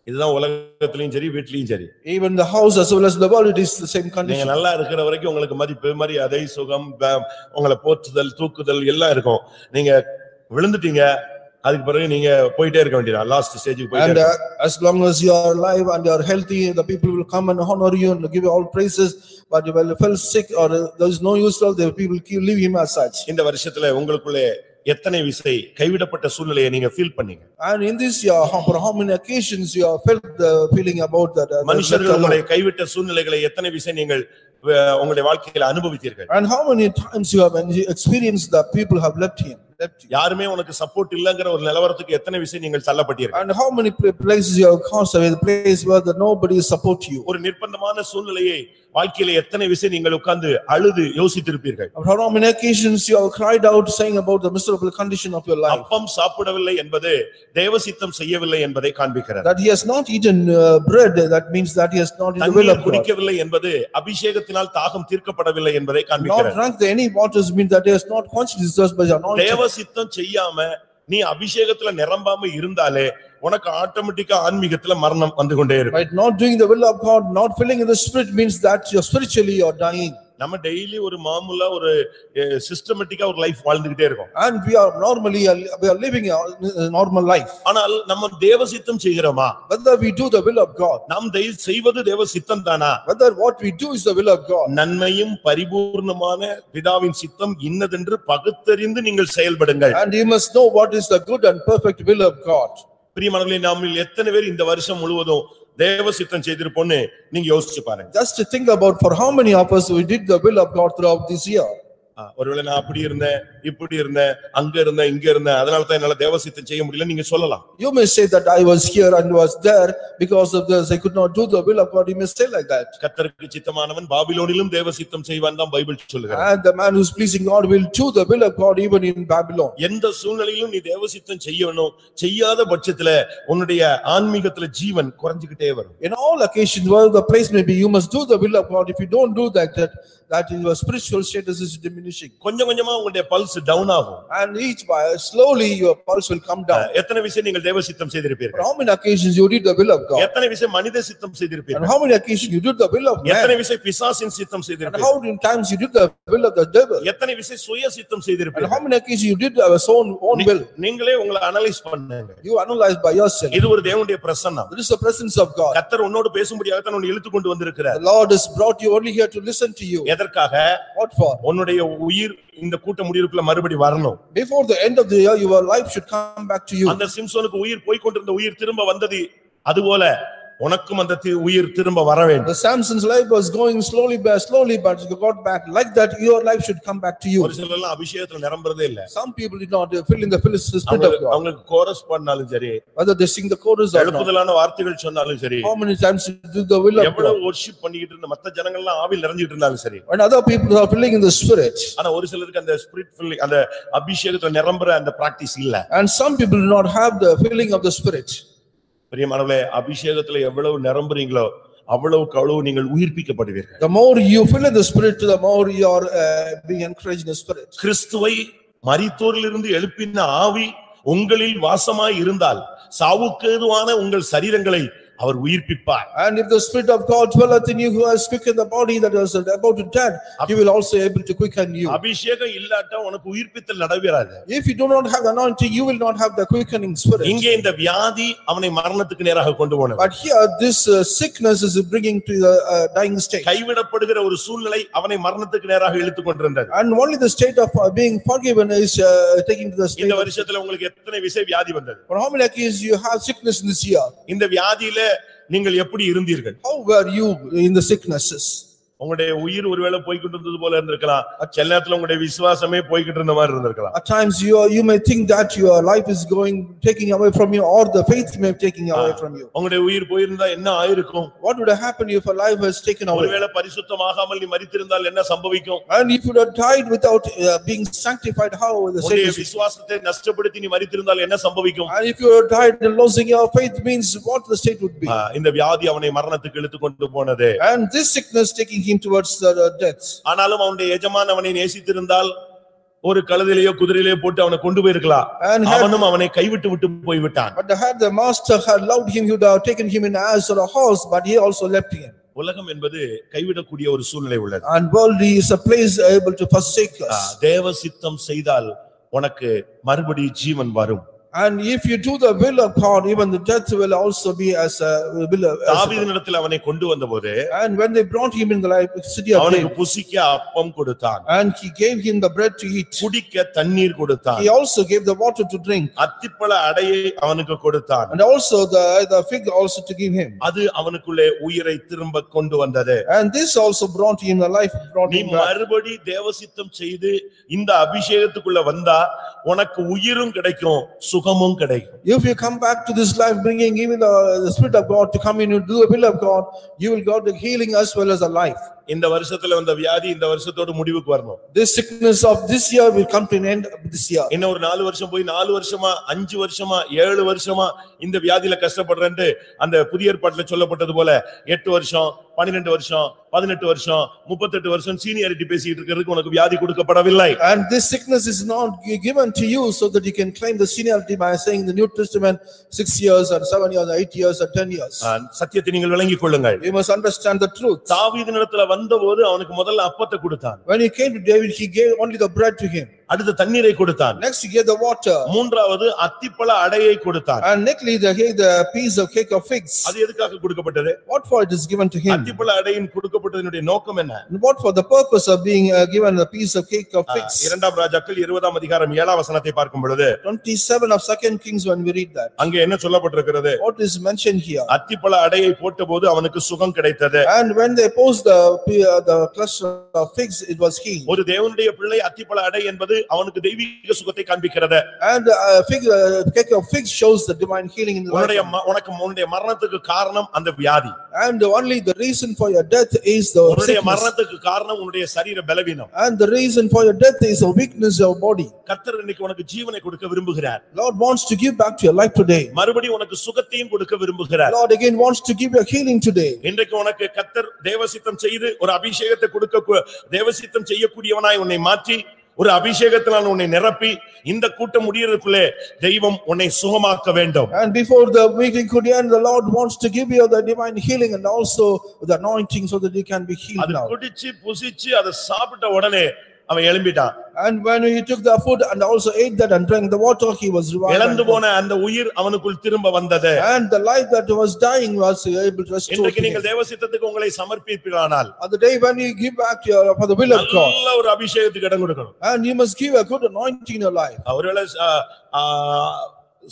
இதுதான் உலகத்திலயும் சரி வீட்லயும் சரி Even the house as well as the world, it is the same நீங்க condition. நல்லா இருக்கிற வரைக்கும் உங்களுக்கு மதிப்பு மரியாதை சுகம் உங்களை போற்றுதல் தூக்குதல் எல்லாம் இருக்கும் நீங்க விழுந்துட்டீங்க அதுக்கு பிறகு நீங்க போயிட்டே இருக்க வேண்டியது லாஸ்ட் ஸ்டேஜுக்கு போயிட்டே And uh, as long as you are alive and you are healthy, the people will come and honor you and give you all praises. But you fell sick or uh, there is no use, the people keep leave him as such. இந்த வருஷத்துல உங்களுக்குள்ளே எத்தனை விசை கைவிடப்பட்ட சூழ்நிலையை நீங்க feel பண்ணீங்க And in this year, how- for how many occasions you have felt the feeling about that? uh, மனுஷர்கள் உங்களை? கைவிட்ட சூழ்நிலைகளை எத்தனை விசை நீங்கள் உங்களுடைய வாழ்க்கையில அனுபவித்தீர்கள் And how many times you have experienced that people have left him? யாருமே உனக்கு சப்போர்ட் இல்லங்கிற ஒரு நிலவரத்துக்கு எத்தனை விசை நீங்கள் தள்ளப்பட்டீர்கள் And how many pla- places you have caused away, the place where the nobody support you? ஒரு நிர்பந்தமான சூழ்நிலையை வாழ்க்கையில எத்தனை விசை நீங்கள் உட்கார்ந்து அழுது யோசித்திருப்பீர்கள் how many occasions you have cried out saying about the miserable condition of your life? அப்பம் சாப்பிடவில்லை என்பது தேவசித்தம் செய்யவில்லை என்பதை காண்பிக்கிறது That he has not eaten uh, bread, that means that he has not in the will of God. குடிக்கவில்லை என்பது அபிஷேகத்தினால் தாகம் தீர்க்கப்படவில்லை என்பதை Not காண்பிக்கிறது drunk the any waters means that he has not quenched his thirst by the anointing. சித்தம் செய்யாம நீ அபிஷேகத்துல நிரம்பாம இருந்தாலே உனக்கு ஆட்டோமேட்டிக்கா ஆன்மீகத்துல மரணம் வந்து கொண்டே இருக்கும் not doing the will of God not filling the spirit means that you spiritually you are dying நம்ம டெய்லி ஒரு மாமூலா ஒரு சிஸ்டமேட்டிக்கா ஒரு லைஃப் வாழ்ந்துகிட்டே இருக்கோம் And we are normally, uh, we are living a normal life. ஆனால் நம்ம தேவசித்தம் செய்கிறோமா Whether we do the will of God, நாம் தெய்- செய்வது தேவ சித்தம் தானா whether what we do is the will of God. நன்மையும் பரிபூர்ணமான பிதாவின் சித்தம் இன்னதென்று பகுத்தறிந்து நீங்கள் செயல்படுங்கள் And you must know what is the good and perfect will of God. பிரியமானவர்களே நாமில் எத்தனை பேர் இந்த வருஷம் முழுவதும் தேவ சித்தம் செய்திருப்போம்னு நீங்க யோசிச்சு பாருங்க Just to think about for how many of us we did the will of God throughout this year. ஆ, ஒருவேளை நான் அப்படி இருந்தேன் இப்படி இருந்தேன் அங்க இருந்தேன் இங்க இருந்தேன் அதனால தான் என்னால தேவ சித்தம் செய்ய முடியல நீங்க சொல்லலாம் You may say that I was here and was there because of this, I could not do the will of God. You may say like that. கத்தருக்கு சித்தமானவன் பாபிலோனிலும் தேவ சித்தம் செய்வான் தான் பைபிள் சொல்லுகிறார் And the man who is pleasing God will do the will of God even in Babylon. எந்த சூழ்நிலையிலும் நீ தேவ சித்தம் செய்யணும் செய்யாத பட்சத்துல உன்னுடைய ஆன்மீகத்துல ஜீவன் குறைஞ்சுகிட்டே வரும் In all occasions, where the place may be, you must do the will of God. If you don't do that, that, that your spiritual status is diminishing. கொஞ்சம் கொஞ்சமா உங்களுடைய பல்ஸ் டவுன் ஆகும் And each while, slowly your pulse will come down. எத்தனை விஷயம் நீங்கள் தேவ சித்தம் செய்திருப்பீர்கள் how many occasions you did the will of God? எத்தனை விஷயம் மனித சித்தம் And செய்திருப்பீர்கள் how many occasions you did the will of எத்தனை? விஷயம் பிசாசின் சித்தம் And செய்திருப்பீர்கள் how many times you did the will of the devil? எத்தனை விஷயம் சுய சித்தம் And செய்திருப்பீர்கள் how many occasions you did our own, own will? நீங்களே உங்களை அனலைஸ் பண்ணுங்க You analyze by yourself. இது ஒரு தேவனுடைய பிரசன்னம் There is the presence of God. கத்தர் உன்னோடு பேசும்படியாக தான் உன்னை இழுத்து கொண்டு வந்திருக்கிறார் The Lord has brought you only here to listen to you. எதற்காக What for? உன்னுடைய உயிர் இந்த கூட்ட முடிவுக்குள்ள மறுபடி வரணும் Before the end of the year, your life should come back to you. அந்த சிம்சோனுக்கு உயிர் போய் கொண்டிருந்த உயிர் திரும்ப வந்தது அதுபோல உனக்கும் அந்த தி- உயிர் திரும்ப வர வேண்டும் The Samson's life was going slowly, by slowly, but he got back. Like that, your life should come back to you. ஒரு சிலர் எல்லாம் அபிஷேகத்துல நிரம்புறதே இல்ல Some people did not uh, fill in the fill- spirit அவங்க of God. அவங்களுக்கு chorus பண்ணாலும் சரி sing the chorus or not. எழுப்புதலான வார்த்தைகள் சொன்னாலும் சரி How many times do the will of? எவ்வளவு ஒர்ஷிப் பண்ணிக்கிட்டு இருந்த மத்த ஜனங்கள்லாம் ஆவில் நிறைஞ்சிட்டு இருந்தாலும் சரி When other people are filling in the spirit. ஆனா ஒரு சிலருக்கு அந்த ஸ்பிரிட் ஃபில்லிங் அந்த அபிஷேகத்துல நிரம்புற அந்த பிராக்டிஸ் இல்ல And some people do not have the filling of the spirit. பிரியமானவர்களே அபிஷேகத்துல எவ்வளவு நிரம்புறீங்களோ அவ்வளவு கழுவு நீங்கள் உயிர்ப்பிக்கப்படுவீர்கள் The more you fill the spirit, the more you are uh, being encouraged in the spirit. கிறிஸ்துவை மரித்தோரிலிருந்து எழுப்பின ஆவி உங்களில் வாசமாய் இருந்தால் சாவுக்கேதுவான உங்கள் சரீரங்களை அவர் உயிர்ப்பிப்பார் And if the spirit of God dwelleth in you who has quickened the body that was about to dead, he will also able to quicken you. அபிஷேகம் இல்லாட்டா உனக்கு உயிர்ப்பித்தல் நடைபெறாது If you do not have anointing, you will not have the quickening spirit. இங்கே இந்த வியாதி அவனை மரணத்துக்கு நேராக கொண்டு போனது But here, this uh, sickness is bringing to the uh, dying state. கைவிடப்படுகிற ஒரு சூழ்நிலை அவனை மரணத்துக்கு நேராக இழுத்துக் கொண்டிருந்தது And only the state of uh, being forgiven is uh, taking to the state. இந்த வருஷத்துல உங்களுக்கு எத்தனை விசை வியாதி வந்தது how many years you have sickness in this year? இந்த வியாதியில நீங்கள் எப்படி இருந்தீர்கள் How were you in the sicknesses? உங்களுடைய உயிர் ஒருவேளை போய்கிட்டு இருந்தது போல இருந்திருக்கலாம் சில நேரத்துல உங்களுடைய விசுவாசமே போய்கிட்டு இருந்த மாதிரி இருந்திருக்கலாம் At times you are, you may think that your life is going, taking away from you or the faith may be taking away from you. உங்களுடைய உயிர் போயிருந்தா என்ன ஆயிருக்கும் What would have happened if a life was taken away? ஒருவேளை பரிசுத்தமாகாமல் நீ மரித்திருந்தால் என்ன சம்பவிக்கும் And if you had died without uh, being sanctified, how the same? விசுவாசத்தை நஷ்டப்படுத்தி நீ மரித்திருந்தால் என்ன சம்பவிக்கும் And if you had died losing your faith means what the state would be. இந்த வியாதி அவனை மரணத்துக்கு இழுத்து கொண்டு போனது And this sickness taking him towards the uh, death. ஆனாலும் அவனுடைய எஜமான் அவனை நேசித்திருந்தால் ஒரு கழுதிலேயோ குதிரையிலேயோ போட்டு அவனை கொண்டு போயிருக்கலாம் அவனும் அவனை கைவிட்டு விட்டு போய்விட்டான் but had the master had loved him, he would have taken him in as or a horse, but he also left him. உலகம் என்பது கைவிடக்கூடிய ஒரு சூழ்நிலை உள்ளது And worldly is a place able to forsake us. தேவ சித்தம் செய்தால் உனக்கு மறுபடி ஜீவன் வரும் And if you do the will of God, even the death will also be as a will of. தாவீதினிடத்தில் அவனை கொண்டு வந்தபோது And when they brought him in the life, city of அவனுக்கு புசிக்க அப்பம் கொடுத்தான் and he gave him the bread to eat. குடிக்க தண்ணீர் கொடுத்தான் He also gave the water to drink, அத்திப்பழ அடையை அவனுக்கு கொடுத்தான் and also the, the fig also to give him. அது அவனுக்குள்ளே உயிரை திரும்ப கொண்டு வந்தது And this also brought him the life, brought நீ. மறுபடி தேவசித்தம் செய்து இந்த அபிஷேகத்துக்குள்ள வந்தா உனக்கு உயிரும் கிடைக்கும் சுகமும் கிடைக்கும் If you come back to this life, bringing even the, the spirit of God to come in and do the will of God, you will get the healing as well as the life. இந்த வருஷத்துல வந்த வியாதி இந்த வருஷத்தோட முடிவுக்கு வரணும் This sickness of this year will come to an end this year. இன்னும் ஒரு நாலு வருஷம் போய் நாலு வருஷமா அஞ்சு வருஷமா ஏழு வருஷமா இந்த வியாதியில கஷ்டப்படுறேன்ட்டு அந்த புதிய ஏற்பாட்டுல சொல்லப்பட்டது போல எட்டு வருஷம் பன்னிரெண்டு வருஷம் பதினெட்டு வருஷம் முப்பத்தெட்டு வருஷம் சீனியாரிட்டி பேசிட்டு இருக்கிறதுக்கு உனக்கு வியாதி கொடுக்கப்படவில்லை And this sickness is not gi- given to you so that you can claim the seniority by saying the New Testament, six years and seven years, eight years and ten years. ஆ, சத்தியத்தை நீங்கள் விளங்கிக் கொள்ளுங்கள் You must understand the truth. தாவீது நிலத்துல வந்தபோது அவனுக்கு முதல்ல அப்பத்தை கொடுத்தான் When he came to David, he gave only the bread to him. அடுத்து தண்ணீரை கொடுத்தான் Next, he gave the water. மூன்றாவது அத்திப்பழ அடையை கொடுத்தான் And next, he gave the piece of cake of figs. அது எதுக்காக கொடுக்கப்பட்டது What for it is given to him? அத்திப்பழ அடையின் கொடுக்கப்பட்டதனுடைய நோக்கம் என்ன And what for the purpose of being uh, given a piece of cake of ah, figs? இரண்டாம் ராஜாக்கள் இருபதாம் அதிகாரம் ஏழாம் வசனத்தை பார்க்கும் பொழுது Twenty-seven of second Kings when we read that. அங்கே என்ன சொல்லப்பட்டிருக்கிறது What is mentioned here? அத்திப்பழ அடையை போட்டபோது அவனுக்கு சுகம் கிடைத்தது And when they posed the, uh, the cluster of figs, it was healed. ஒரு தேவனுடைய பிள்ளை அத்திப்பழ அடை என்பது அவனுக்கு தெய்வீக சுகத்தை காண்பிக்கிறது And uh, fig, uh, cake of figs shows the divine healing in the உன்னுடைய உனக்கு உன்னுடைய மரணத்துக்கு காரணம் அந்த வியாதி And only the reason for your death is the உன்னுடைய. மரணத்துக்கு காரணம் உன்னுடைய சரீர பலவீனம் And the reason for your death is a weakness of body. கர்த்தர் இன்னைக்கு உனக்கு ஜீவனை கொடுக்க விரும்புகிறார் Lord wants to give back to your life today. மறுபடியும் உனக்கு சுகத்தையும் கொடுக்க விரும்புகிறார் Lord again wants to give you healing today. இன்றைக்கு உனக்கு கத்தர் தேவசித்தம் செய்து ஒரு அபிஷேகத்தை கொடுக்க தேவசித்தம் செய்யக்கூடியவனாய் உன்னை மாற்றி ஒரு அபிஷேகத்தினால் உன்னை நிரப்பி இந்த கூட்டம் முடியறதுக்குள்ளே தெய்வம் உன்னை சுகமாக்க வேண்டும் And before the meeting could end, the Lord wants to give you the divine healing and also the anointing so that you can be healed அது now. குடிச்சு புசிச்சு அதை சாப்பிட்ட உடனே அவன் எழும்பிட்டான் And when he took the food and also ate that and drank the water, he was இழந்து revived. போன அந்த உயிர் அவனுக்குள் திரும்ப வந்தது And the life that was dying was able to restore இன்றைக்கு. நீங்கள் தேவசித்தத்துக்கு உங்களை சமர்ப்பிப்பீர்களானால் On the day when you give back your, for the will of God, நல்ல ஒரு அபிஷேகத்துக்கு இடம் கொடுக்கணும் and you must give a good anointing in your life. ஒருவேளை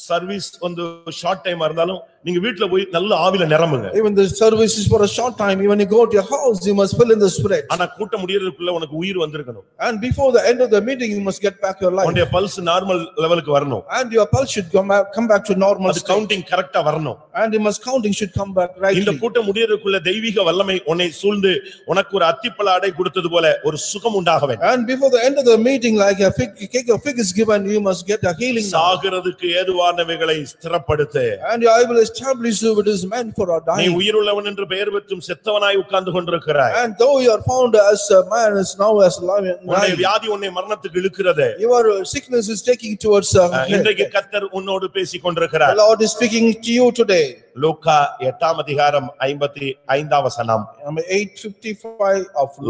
service வந்து ஷார்ட் டைமா இருந்தாலும் நீங்க வீட்டுல போய் நல்ல ஆவில நிரம்புங்க Even the service is for a short time, even you go to your house, you must fill in the spirit. ஆனா கூட்டம் முடியறதுக்குள்ள உனக்கு உயிர் வந்திருக்கணும் And before the end of the meeting, you must get back your life. உன்னுடைய pulse normal லெவலுக்கு வரணும் And your pulse should come back, come back to normal அது. Counting கரெக்டா வரணும் And you must counting should come back இந்த rightly. கூட்டம் முடியறதுக்குள்ள தெய்வீக வல்லமை உன்னை சூழ்ந்து உனக்கு ஒரு அத்திப்பழ அடை கொடுத்தது போல ஒரு சுகம் உண்டாக வேண்டும் And before the end of the meeting, like a fig, cake of fig is given, you must get a healing. சாகிறதுக்கு ஏதுவானவைகளை ஸ்திரப்படுத்து And your able is establish you what is meant for our நீ dying. உயிருள்ளவன் என்று பெயர் பெற்றும் செத்தவனாய் உட்கார்ந்து கொண்டிருக்கிறாய் And though you are found as a man, is now as living. உன்னுடைய வியாதி உன்னை மரணத்துக்கு இழுக்கிறது Your sickness is taking towards uh, இன்றைக்கு கத்தர் உன்னோடு பேசிக் The கொண்டிருக்கிறார் Lord is speaking to you today. லூக்கா எட்டாம் அதிகாரம் ஐம்பத்தி ஐந்தாம் வசனம்.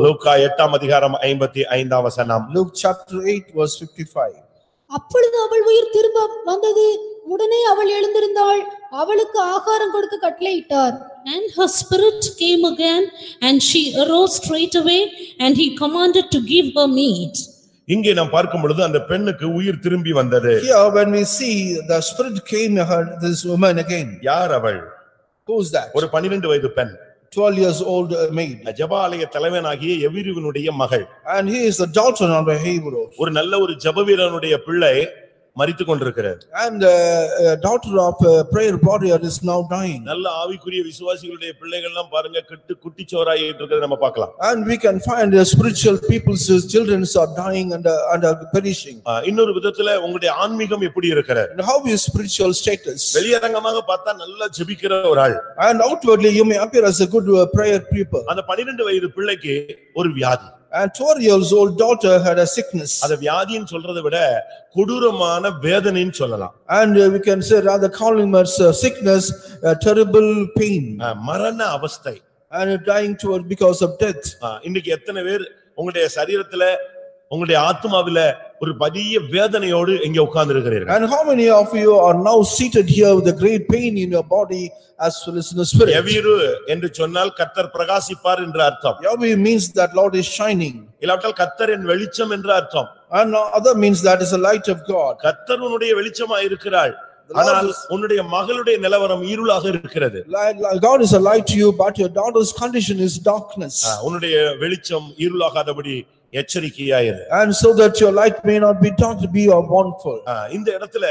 லூக்கா எட்டாம் அதிகாரம் ஐம்பத்தி ஐந்தாம் வசனம் Luke chapter eight verse fifty-five. அப்பொழுது அவள் உயிர் திரும்ப வந்தது உடனே அவள் எழுந்திருந்தாள் அவளுக்கு ஆகாரம் கொடுக்க கட்டளையிட்டார் And her spirit came again, and she arose straightway, and he commanded to give her meat. இங்கே நாம் பார்க்கும் பொழுது அந்த பெண்ணுக்கு உயிர் திரும்பி வந்தது Here, when we see the spirit came her, this woman again. யார் அவள் Who's that? ஒரு பன்னிரண்டு வயது பெண் Twelve years old uh, maid. ஜபாலய தலைவனாகிய எவிருவனுடைய மகள் And he is the daughter of the Hebrew. ஒரு நல்ல ஒரு ஜபவீரனுடைய பிள்ளை மரித்துக் கொண்டிருக்கிறார் And uh, uh, daughter of a prayer warrior is now dying. நல்ல ஆவிக்குரிய விசுவாசிகளுடைய பிள்ளைகள் எல்லாம் பாருங்க கெட்டு குட்டிச்சோராயிட்டு இருக்கிறத நம்ம பார்க்கலாம் And we can find the spiritual people's children are dying and uh, and are perishing. ஆஹ், இன்னொரு விதத்துல உங்களுடைய ஆன்மீகம் எப்படி இருக்கிற And how is spiritual status? வெளியரங்கமாக பார்த்தா நல்லா ஜெபிக்கிற ஒரு ஆள் And outwardly, you may appear as a good uh, prayer people. அந்த பன்னிரண்டு வயது பிள்ளைக்கு ஒரு வியாதி And twelve years old daughter had a sickness. அத வியாதின்னு சொல்றதை விட கொடூரமான வேதனைன்னு சொல்லலாம் And uh, we can say rather calling it uh, sickness, a terrible pain. ஆஹ், மரண அவஸ்தை And dying toward because of death. ஆஹ், இன்னைக்கு எத்தனை பேர் உங்களுடைய சரீரத்துல உங்களுடைய ஆத்மாவில ஒரு பெரிய வேதனையோடு இங்க உட்கார்ந்து இருக்கிறீர்கள் And how many of you are now seated here with a great pain in your body as well as in the spirit? எவீரு என்று சொன்னால் கத்தர் பிரகாசிப்பார் என்று அர்த்தம் Yahweh means that Lord is shining. இல்லாவிட்டால் கத்தர் என் வெளிச்சம் என்று அர்த்தம் And other means that is the light of God. கத்தர் உன்னுடைய வெளிச்சமா இருக்கிறாள் ஆனால் உன்னுடைய மகளுடைய நிலவரம் இருளாக இருக்கிறது God is a light to you, but your daughter's condition is darkness. உன்னுடைய வெளிச்சம் இருளாகாதபடி எச்சரிக்கையாயிரு And so that your light may not be dark, be or mournful. ஆஹ், இந்த இடத்துல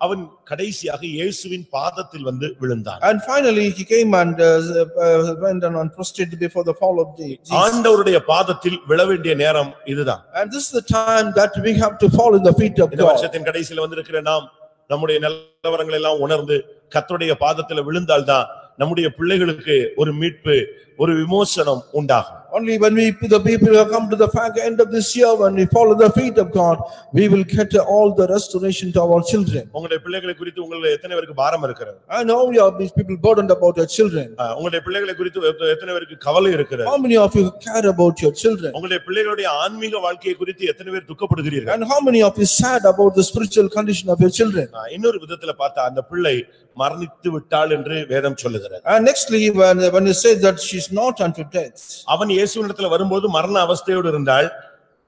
அவன் கடைசியாக இயேசுவின் பாதத்தில் வந்து விழுந்தான் And finally, he came and uh, uh, went and prostrated before the fall of the Jesus. ஆண்டவருடைய பாதத்தில் விழ வேண்டிய நேரம் இதுதான் And this is the time that we have to fall in the feet of இந்த God. வருஷத்தின் கடைசியில வந்திருக்கிற நாம் நம்முடைய நிலவரங்கள் எல்லாம் உணர்ந்து கர்த்தருடைய பாதத்துல விழுந்தால்தான் நம்முடைய பிள்ளைகளுக்கு ஒரு மீட்பு ஒரு விமோசனம் உண்டாகும் Only when we, the people who come to the fact end of this year, when we fall at the feet of God, we will get all the restoration to our children. உங்களுடைய பிள்ளைகளை குறித்து உங்களை எத்தனை பேருக்கு பாரம் இருக்கிறது I know you are these people burdened about your children. உங்களுடைய பிள்ளைகளை குறித்து எத்த- எத்தனை பேருக்கு கவலை இருக்கிறது How many of you care about your children? உங்களுடைய பிள்ளைகளுடைய ஆன்மீக வாழ்க்கையை குறித்து எத்தனை பேர் துக்கப்படுகிறீர்கள் And how many of you sad about the spiritual condition of your children? இன்னொரு விதத்துல பார்த்தா அந்த பிள்ளை மரணித்து விட்டாள் என்று வேதம் சொல்லுகிறது And nextly, when, when you say that she's not unto death, அவன் இயேசுவினிடத்துல வரும்போது மரண அவஸ்தையோடு இருந்தாள்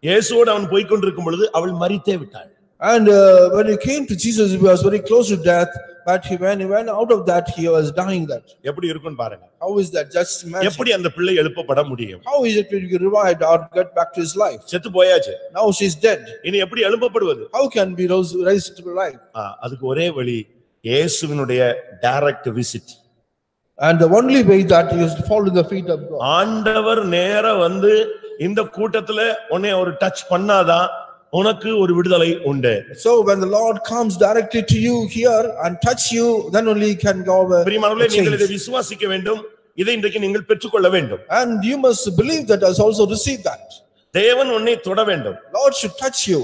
இயேசுவோடு அவன் போய்க் கொண்டிருக்கும் பொழுது அவள் மரித்தே விட்டாள் and uh, when he came to Jesus, he was very close to death, but he, when he went out of that, he was dying that. எப்படி இருக்கும்னு பாருங்க How is that? Just imagine. எப்படி அந்த பிள்ளை எழுப்பப்பட முடியும் How is it to be revived or get back to his life? செத்து போயாச்சு Now she's dead. இனி எப்படி எழுப்பப்படுவது How can be raised to life? அதுக்கு ஒரே வழி இயேசுவினுடைய direct visit And the only way that is to fall in the feet of God. ஆண்டவர் நேர வந்து இந்த கூட்டத்துல உன்னை ஒரு டச் பண்ணாதான் உனக்கு ஒரு விடுதலை உண்டு So when the Lord comes directly to you here and touch you, then only you can go over. பிரியமானவர்களே நீங்கள் இதை விசுவாசிக்க வேண்டும் இதை இன்றைக்கு நீங்கள் பெற்றுக்கொள்ள வேண்டும் And you must believe that as also receive that. தேவன் உன்னை தொட வேண்டும் Lord should touch you.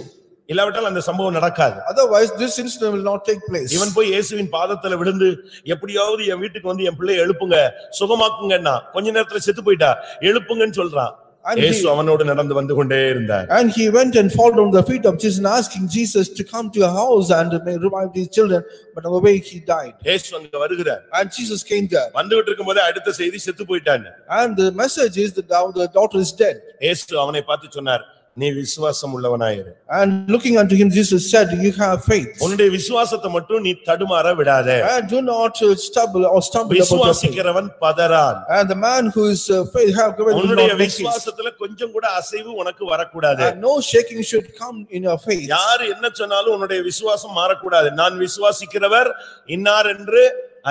இல்லாவிட்டால் அந்த சம்பவம் நடக்காது Otherwise, this incident will not take place. இவன் போய் இயேசுவின் பாதத்துல விழுந்து எப்படியாவது என் வீட்டுக்கு வந்து என் பிள்ளையை எழுப்புங்க சுகமாக்குங்கன்னா கொஞ்ச நேரத்துல செத்து போயிட்டா எழுப்புங்கன்னு சொல்றான் இயேசு அவனோடு நடந்து வந்து கொண்டே இருந்தார் and he went and followed on the feet of Jesus and asking Jesus to come to a house and revive these children, but on the way he died. இயேசு அங்க வருகிறார் And Jesus came there. வந்துகிட்டு இருக்கும்போதே அடுத்த செய்தி செத்து போயிட்டான்னு And the message is that now the daughter is dead. இயேசு அவனை பார்த்து சொன்னார் நீ விசுவாசம் உள்ளவனாயிரு And looking unto him, Jesus said, you have faith. உன்னுடைய விசுவாசத்தை மட்டும் நீ தடுமாற விடாத And do not uh, stumble or stumble. விசுவாசிக்கிறவன் பதறான் And the man who is uh, faith have given உன்னுடைய. விசுவாசத்துல கொஞ்சம் கூட அசைவு உனக்கு வரக்கூடாது And no shaking should come in your faith. யார் என்ன சொன்னாலும் உன்னுடைய விசுவாசம் மாறக்கூடாது நான் விசுவாசிக்கிறவர் இன்னார் என்று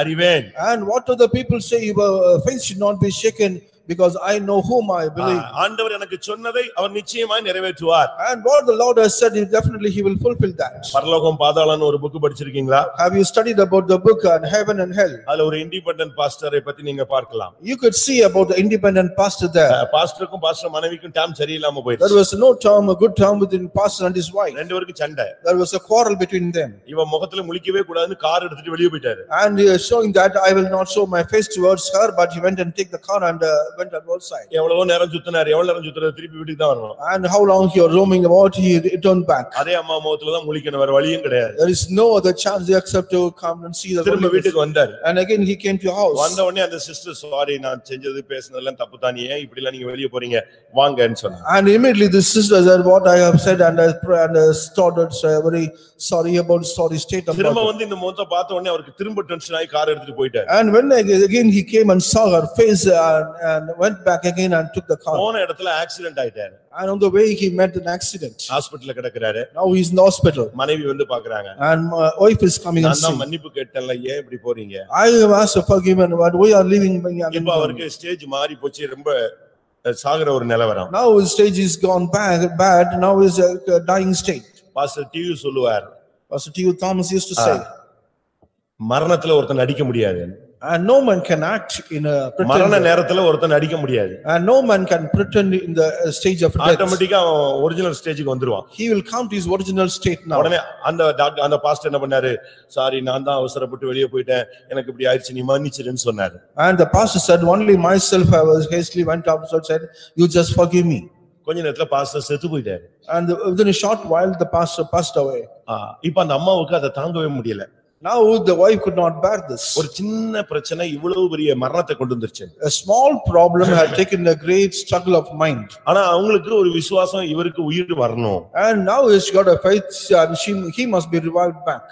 அறிவேன் And what other people say, your uh, faith should not be shaken. because I know whom I believe. ஆ, ஆண்டவர் எனக்கு சொன்னதை அவர் நிச்சயமாய் நிறைவேற்றுவார் And what the Lord has said, he definitely he will fulfill that. பரலோகம் பாதாளன்னு ஒரு புக் படிச்சிருக்கீங்களா Have you studied about the book on heaven and hell? அதுல ஒரு இண்டிபெண்டன்ட் பாஸ்டரை பத்தி நீங்க பார்க்கலாம் You could see about the independent pastor there. பாஸ்டருக்கும் pastor மனைவிக்கும் டாம் சரியில்லாம There போயிடுச்சு was no term, a good term between pastor and his wife. ரெண்டு பேருக்கும் சண்டை There was a quarrel between them. இவன் முகத்துல முழிக்கவே கூடாதுன்னு கார் எடுத்துட்டு வெளியே போயிட்டாரு And he is showing that I will not show my face towards her, but he went and take the car and uh, went on outside. எவ்வளவோ நேரம் சுத்தினாரு எவ்வளவு நேரம் சுத்துறாரு திருப்பி வீட்டுக்கு தான் வரணும் And how long he was roaming about, he returned back. அதே அம்மா முகத்துல தான் முழிக்கணும் வேற வழியும் கிடையாது There is no other chance except to come and see the. திரும்ப. வீட்டுக்கு வந்தாரு And again, he came to your house. வந்த உடனே அந்த சிஸ்டர் சாரி நான் செஞ்சது பேசுனதெல்லாம் தப்பு தான் ஏன் இப்படி எல்லாம் நீங்க வெளியே போறீங்க வாங்கன்னு சொன்னாங்க And immediately the sister said what I have said and I and I started uh, very sorry about sorry state திரும்ப about it. வந்து இந்த முகத்தை பார்த்த உடனே அவருக்கு திரும்ப டென்ஷன் ஆகி கார் எடுத்துட்டு போயிட்டாரு And when ag- again he came and saw her face and, and went back again and took the car. போன இடத்துல ஆக்சிடென்ட் ஆயிட்டாரு And on the way he met an accident. ஹாஸ்பிடல்ல கிடக்குறாரு Now he's in the hospital மனைவி வந்து பாக்குறாங்க and my wife is coming and நான் மன்னிப்பு கேட்டேன்ல ஏன் இப்படி போறீங்க I have asked for forgiven but we are living. இப்ப அவருக்கு ஸ்டேஜ் மாறி போச்சு ரொம்ப சாகுற ஒரு நிலவரம் Now his stage is gone back, bad, now is a dying state. Pastor TV சொல்லுவார் Pastor T. U. Thomas used to say, மரணத்துல ஒருத்தன் நடிக்க முடியாது and no man can act in a மரண நேரத்துல ஒருத்தன் நடிக்க முடியாது and no man can pretend in the uh, stage of death. ஆட்டோமேட்டிக்கா அவன் ஒரிஜினல் ஸ்டேஜுக்கு வந்துருவான் He will come to his original state now. உடனே அந்த அந்த பாஸ்டர் என்ன பண்ணாரு சாரி நான் தான் அவசரப்பட்டு வெளியே போயிட்டேன் எனக்கு இப்படி ஆயிடுச்சு நீ மன்னிச்சிருன்னு சொன்னாரு And the pastor said, only myself I was hastily went up and said, you just forgive me. கொஞ்ச நேரத்துல பாஸ்டர் செத்து போயிட்டாரு And within a short while, the pastor passed away. இப்ப அந்த அம்மாவுக்கு அதை தாங்கவே முடியல Now the wife could not bear this. ஒரு சின்ன பிரச்சனை இவ்வளவு பெரிய மரணத்தை கொண்டு வந்துருச்சு A small problem had taken a great struggle of mind. ஆனா அவங்களுக்கு ஒரு விசுவாசம் இவருக்கு உயிர் வரணும் And now he's got a faith and she, he must be revived back.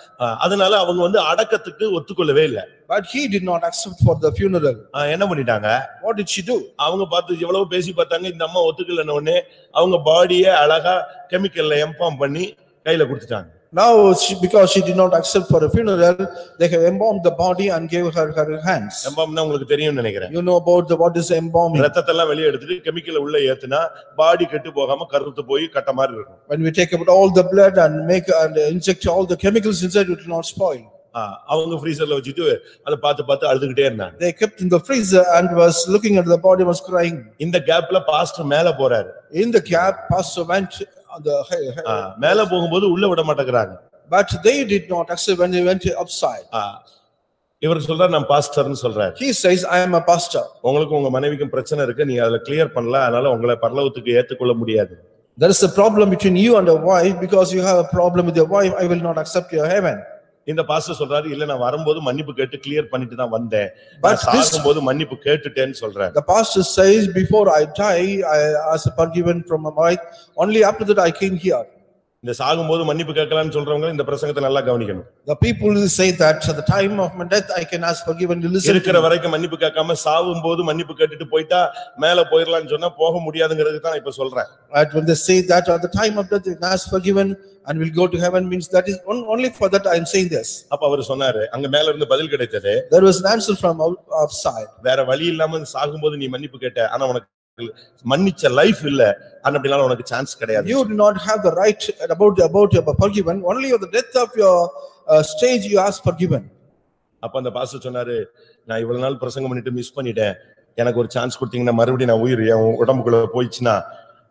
அதனால அவங்க வந்து அடக்கத்துக்கு ஒத்துக்கொள்ளவே இல்லை But he did not accept for the funeral. என்ன பண்ணிட்டாங்க What did she do? அவங்க பார்த்து எவ்வளவு பேசி பார்த்தாங்க இந்த அம்மா ஒத்துக்கலன்ன உடனே அவங்க பாடிய அழகா கெமிக்கல்ல எம்பாம் பண்ணி கையில கொடுத்துட்டாங்க Now, she, because she did not accept for a funeral, they have embalmed the body and gave her her hands. எம்பாம்னா உங்களுக்கு தெரியும்னு நினைக்கிறேன் You know about the, what is embalming? ரத்தத்தை எல்லாம் வெளியே எடுத்துட்டு கெமிக்கலை உள்ள ஏத்துனா பாடி கெட்டு போகாம கருத்து போய் கட்ட மாதிரி இருக்கும் When we take out all the blood and make and inject all the chemicals inside, it will not spoil. ஆ, அவங்க ஃப்ரீசர்ல வச்சுட்டு அதை பார்த்து பார்த்து அழுதுகிட்டே இருந்தாங்க They kept in the freezer and was looking at the body was crying. இந்த கேப்ல pastor மேல போறாரு In the gap, pastor went மேல போகும்போது உள்ள விட மாட்டேங்கிறாங்க but they did not accept when they went upside. ஆ, இவர் சொல்றாரு நான் பாஸ்டர்னு சொல்றாரு He says, I am a pastor. உங்களுக்கு உங்க மனைவிக்கும் பிரச்சனை இருக்கு நீங்க அதுல கிளியர் பண்ணல அதனால உங்களை பரலோகத்துக்கு ஏத்துக்கொள்ள முடியாது There is a problem between you and your wife because you have a problem with your wife, I will not accept your heaven. இந்த பாஸ்டர் சொல்றாரு இல்ல நான் வரும்போது மன்னிப்பு கேட்டு கிளியர் பண்ணிட்டு தான் வந்தேன் this- சாகும்போது மன்னிப்பு கேட்டுட்டேன்னு சொல்றாரு The pastor says, before I die, I asked forgiven from my only after that I came here. இந்த சாகும்போது மன்னிப்பு கேட்கலாம்னு சொல்றவங்க இந்த பிரசங்கத்தை நல்லா கவனிக்கணும் The people who say that at the time of my death, I can ask forgiven, you listen இருக்கிற. வரைக்கும் மன்னிப்பு கேட்காம சாவும் போது மன்னிப்பு கேட்டுட்டு போயிட்டா மேல போயிடலாம்னு சொன்னா போக முடியாதுங்கிறதுக்கு தான் இப்ப சொல்றேன் Right, when they say that at the time of death, you can ask forgiven and will go to heaven means that is on- only for that I am saying this. அப்ப அவர் சொன்னாரு அங்க மேல இருந்து பதில் கிடைத்தது There was an answer from out- outside. வேற வழி இல்லாம சாகும்போது நீ மன்னிப்பு கேட்ட ஆனா உனக்கு மன்னிச்ச லைஃப் இல்ல அப்படினால உனக்கு சான்ஸ் கிடையாது You do not have the right about, about your forgiven, only on the death of your uh, stage you ask forgiven. அப்ப அந்த பாஸ்டர் சொன்னாரு நான் இவ்வளவு நாள் பிரசங்கம் பண்ணிட்டு மிஸ் பண்ணிட்டேன் எனக்கு ஒரு சான்ஸ் கொடுத்தீங்கன்னா மறுபடியும் நான் உயிர் என் உடம்புக்குள்ள போயிடுச்சுன்னா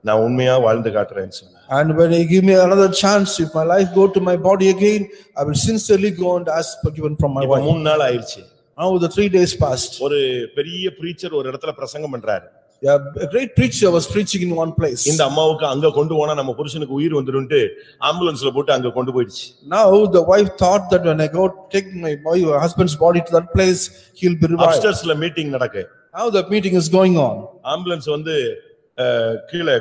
நான் உண்மையா வாழ்ந்து காட்டுறேன்னு சொன்னேன் And when you give me another chance, if my life go to my body again, I will sincerely go and ask forgiven from my wife. மூணு நாள் ஆயிருச்சு Now the three days passed. ஒரு பெரிய பிரீச்சர் ஒரு இடத்துல பிரசங்கம் பண்றாரு a great preacher was preaching in one place. இந்த அம்மாவுக்கு அங்க கொண்டு போனா நம்ம புருஷனுக்கு உயிர் வந்துருன்ட்டு ஆம்புலன்ஸ்ல போட்டு அங்க கொண்டு போயிடுச்சு Now the wife thought that when I go take my my husband's body to that place, he'll be revived. அப்டர்ஸ்ல மீட்டிங் நடக்கு Now the meeting is going on. Ambulance வந்து கீழே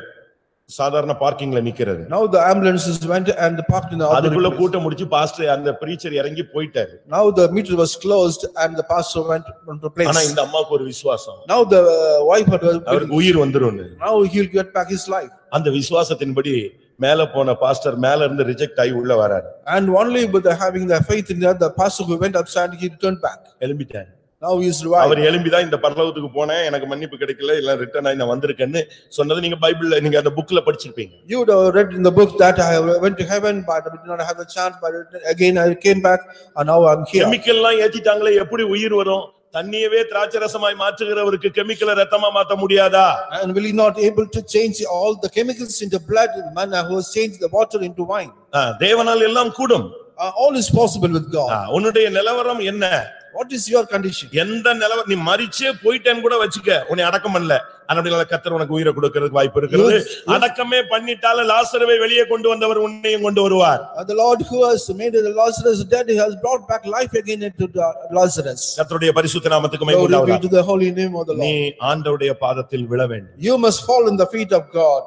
சாதாரண பார்க்கிங்ல நிக்கிறது Now the ambulances went and parked in the அதுக்குள்ள. கூட்டம் முடிச்சு பாஸ்டர் அந்த பிரீச்சர் இறங்கி போயிட்டாரு Now the meter was closed and the pastor went on the ஆனா place. இந்த அம்மாவுக்கு ஒரு விசுவாசம் Now the uh, wife had, அவருக்கு உயிர் வந்துரும் now he'll get back his life. அந்த விசுவாசத்தின்படி மேல போன பாஸ்டர் மேல இருந்து ரிஜெக்ட் ஆகி uள்ள வராரு And only with the having the faith in that, the pastor who went upside, he returned back. எழும்பிட்டாரு Now he is our revived. எழும்பிதான் இந்த பரலோகத்துக்கு போனேன் எனக்கு மன்னிப்பு கிடைக்கல இல்ல ரிட்டர்ன் ஆகி நான் வந்திருக்கேன்னு சொன்னது நீங்க பைபிள்ல நீங்க அந்த புக்ல படிச்சிருப்பீங்க You would have read in the book that I went to heaven, but I did not have a chance, but again I came back and now I'm here. Chemical எல்லாம் ஏத்திட்டாங்களே எப்படி உயிர் வரும் தண்ணியவே திராட்சரசமாய் மாற்றுகிறவருக்கு கெமிக்கலை ரத்தமா மாத்த முடியாதா And will he not able to change all the chemicals into blood, the man who has changed the water into wine? ஆ, தேவனால் எல்லாம் கூடும் Uh, All is possible with ah, God. உன்னுடைய நிலவரம் என்ன வாட் இஸ் யுவர் கண்டிஷன் எந்த நிலவர நீ மறிச்சே போயிட்டேன்னு கூட வச்சுக்க உன்னை அடக்கம் பண்ணல. அதனால கத்தர் உனக்கு உயிரை கொடுக்கறதுக்கு வாய்ப்பு இருக்கிறது. அடக்கமே பண்ணிட்டால லாசரவை வெளியே கொண்டு வந்தவர் உன்னையும் கொண்டு வருவார் the Lord who has made Lazarus dead, he has brought back life again into the Lazarus. கர்த்தருடைய பரிசுத்த நாமத்துக்கு be மைமுண்டாவதாக to the holy name of the நீ Lord. ஆண்டவருடைய பாதத்தில் விழ வேண்டும் You must fall in the feet of God.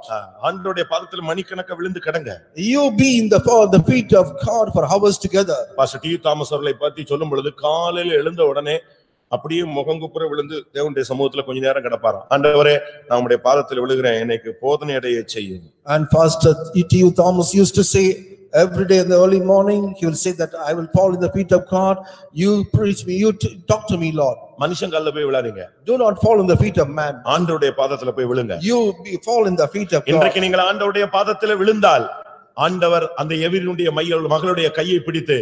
ஆண்டவருடைய பாதத்தில் மணிக்கணக்க விழுந்து கிடங்க You be in the, for the feet of God for hours together. Pastor T Thomas அவர்களை பத்தி சொல்லும் பொழுது காலையில எழுந்த உடனே அப்படியே முகங்குப்புற விழுந்து தேவனுடைய சமூகத்துல கொஞ்ச நேரம் கிடப்பாராம் ஆண்டவரே நான் உம்முடைய பாதத்தில் விழுகிறேன் எனக்கு போதனை அடைய செய்யும் And Pastor E.T.U. Thomas used to say, every day in the early morning, he will say that I will fall in the feet of God. You preach me, you t- talk to me, Lord. மனுஷன் கால்ல போய் விழாதீங்க Do not fall in the feet of man. ஆண்டவருடைய பாதத்துல போய் விழுங்க You be- fall in the feet of God. இன்றைக்கு நீங்கள் ஆண்டவருடைய பாதத்துல விழுந்தால் ஆண்டவர் அந்த எவிரினுடைய மைய மகளுடைய கையை பிடித்து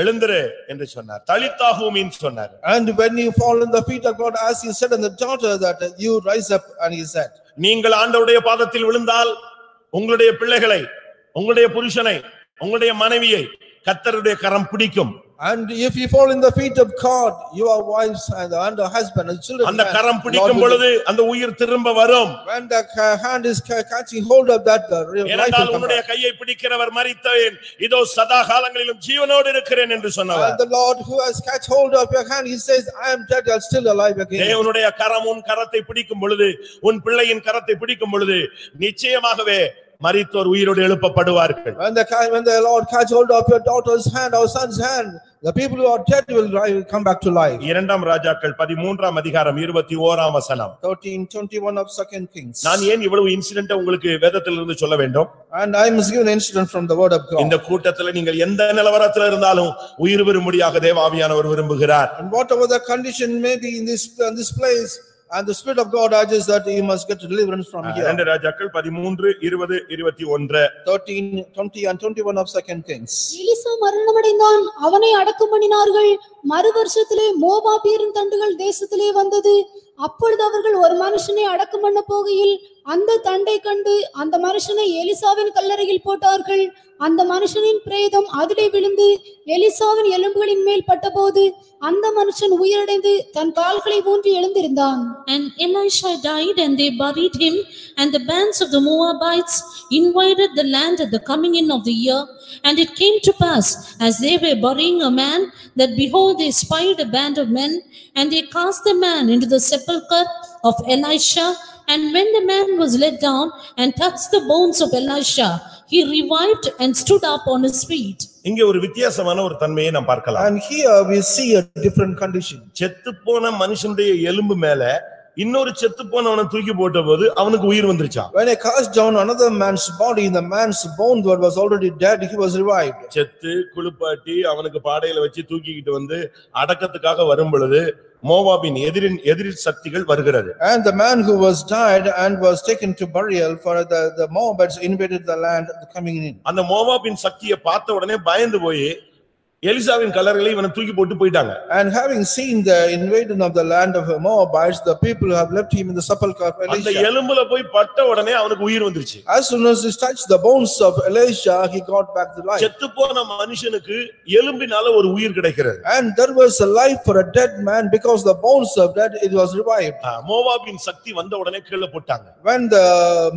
எழுந்திரு என்று சொன்னார். தலித்தாகுமின்னு சொன்னார். And when you fall in the feet of God, as you said in the daughter, that you rise up and he said, நீங்கள் ஆண்டவருடைய பாதத்தில் விழுந்தால் உங்களுடைய பிள்ளைகளை உங்களுடைய புருஷனை உங்களுடைய மனைவியை கத்தருடைய கரம் பிடிக்கும். And if you fall in the feet of God, your wives and and the husband and children. அந்த கரம் பிடிக்கும் பொழுது அந்த உயிர் திரும்ப வரும் When the hand is ca- catching hold of that, the life ஏனென்றால் come உன்னுடைய. கையை பிடிக்கிறவர் மறித்தேன் இதோ சதா காலங்களிலும் ஜீவனோடு இருக்கிறேன் என்று சொன்னவர் And the Lord who has catch hold of your hand, he says, I am dead, I'm still alive again. தேவனுடைய கரம் உன் கரத்தை பிடிக்கும் பொழுது உன் பிள்ளையின் கரத்தை பிடிக்கும் பொழுது நிச்சயமாகவே மரித்தோர் உயிரோடு எழுப்பப்படுவார்கள் When the, when the Lord catch hold of your daughter's hand or son's hand, the people who are dead will come back to life. இரண்டாம் ராஜாக்கள் பதிமூன்றாம் அதிகாரம் இருபத்தி ஓராம் வசனம் Thirteen twenty-one of second Kings. நான் ஏன் இவ்வளவு இன்சிடென்ட் உங்களுக்கு வேதத்திலிருந்து சொல்ல வேண்டும் And I must give an incident from the word of God. இந்த கூட்டத்துல நீங்கள் எந்த நிலவரத்துல இருந்தாலும் உயிர் பெறும்படியாக தேவாவியானவர் விரும்புகிறார் And whatever the condition may be in this, in this place, and the spirit of God urges that you must get deliverance from here. இரண்டு ராஜாக்கள் பதிமூன்று இருபது இருபத்தி ஒன்று Thirteen, twenty and twenty-one of second Kings. Elisha மரணமடைந்தான் அவனை அடக்கம் பண்ணினார்கள் மறு வருஷத்திலே மோவாபியரின் தண்டுகள் தேசத்திலே வந்தது அப்பொழுது அவர்கள் ஒரு மனுஷனை அடக்கம் பண்ண போகையில் அந்த தண்டை கண்டு அந்த மனுஷனை எலிசாவின் கல்லறையில் போட்டார்கள் அந்த மனுஷனின் பிரேதம் அதிலே விழுந்து எலிசாவின் எலும்புகளின் மேல் பட்டபோது அந்த மனுஷன் உயிரடைந்து தன் கால்களை ஊன்றி எழுந்திருந்தான் And Elisha died and they buried him and the bands of the Moabites invaded the land at the coming in of the year. And it came to pass, as they were burying a man, that behold, they spied a band of men and they cast the man into the sepulchre of Elisha. And when the man was let down and touched the bones of Elisha, he revived and stood up on his feet. இங்கே ஒரு வித்தியாசமான ஒரு தன்மையை நாம் பார்க்கலாம் And here we see a different condition. செத்துப்போன மனுஷனுடைய எலும்பு மேல இன்னொரு செத்து போனவனை தூக்கி போட்ட போது அவனுக்கு உயிர் வந்துருச்சான் When I cast down another man's body, the man's bone that was already dead, he was revived. செத்து குளிப்பாட்டி அவனுக்கு பாடையில வச்சு தூக்கிக்கிட்டு வந்து அடக்கத்துக்காக வரும் பொழுது மோவாபின் எதிரின் எதிரில் சக்திகள் வருகிறது And the man who was died and was taken to burial for the, the Moabites invaded the land coming in. அந்த மோவாபின் சக்தியை பார்த்த உடனே பயந்து போய் எலிசாவின் கலர்களை இவனை தூக்கி போட்டு போயிட்டாங்க And having seen the invasion of the land of Moabites, the people have left him in the sepulchre of அந்த Elisha. எலும்புல போய் பட்ட உடனே அவனுக்கு உயிர் வந்துருச்சு As soon as he touched the bones of Elisha, he got back to life. செத்து போன மனுஷனுக்கு எலும்பினால ஒரு உயிர் கிடைக்கிறது And there was a life for a dead man because the bones of dead, it was revived. மோவாபின் சக்தி வந்த உடனே கீழே போட்டாங்க When the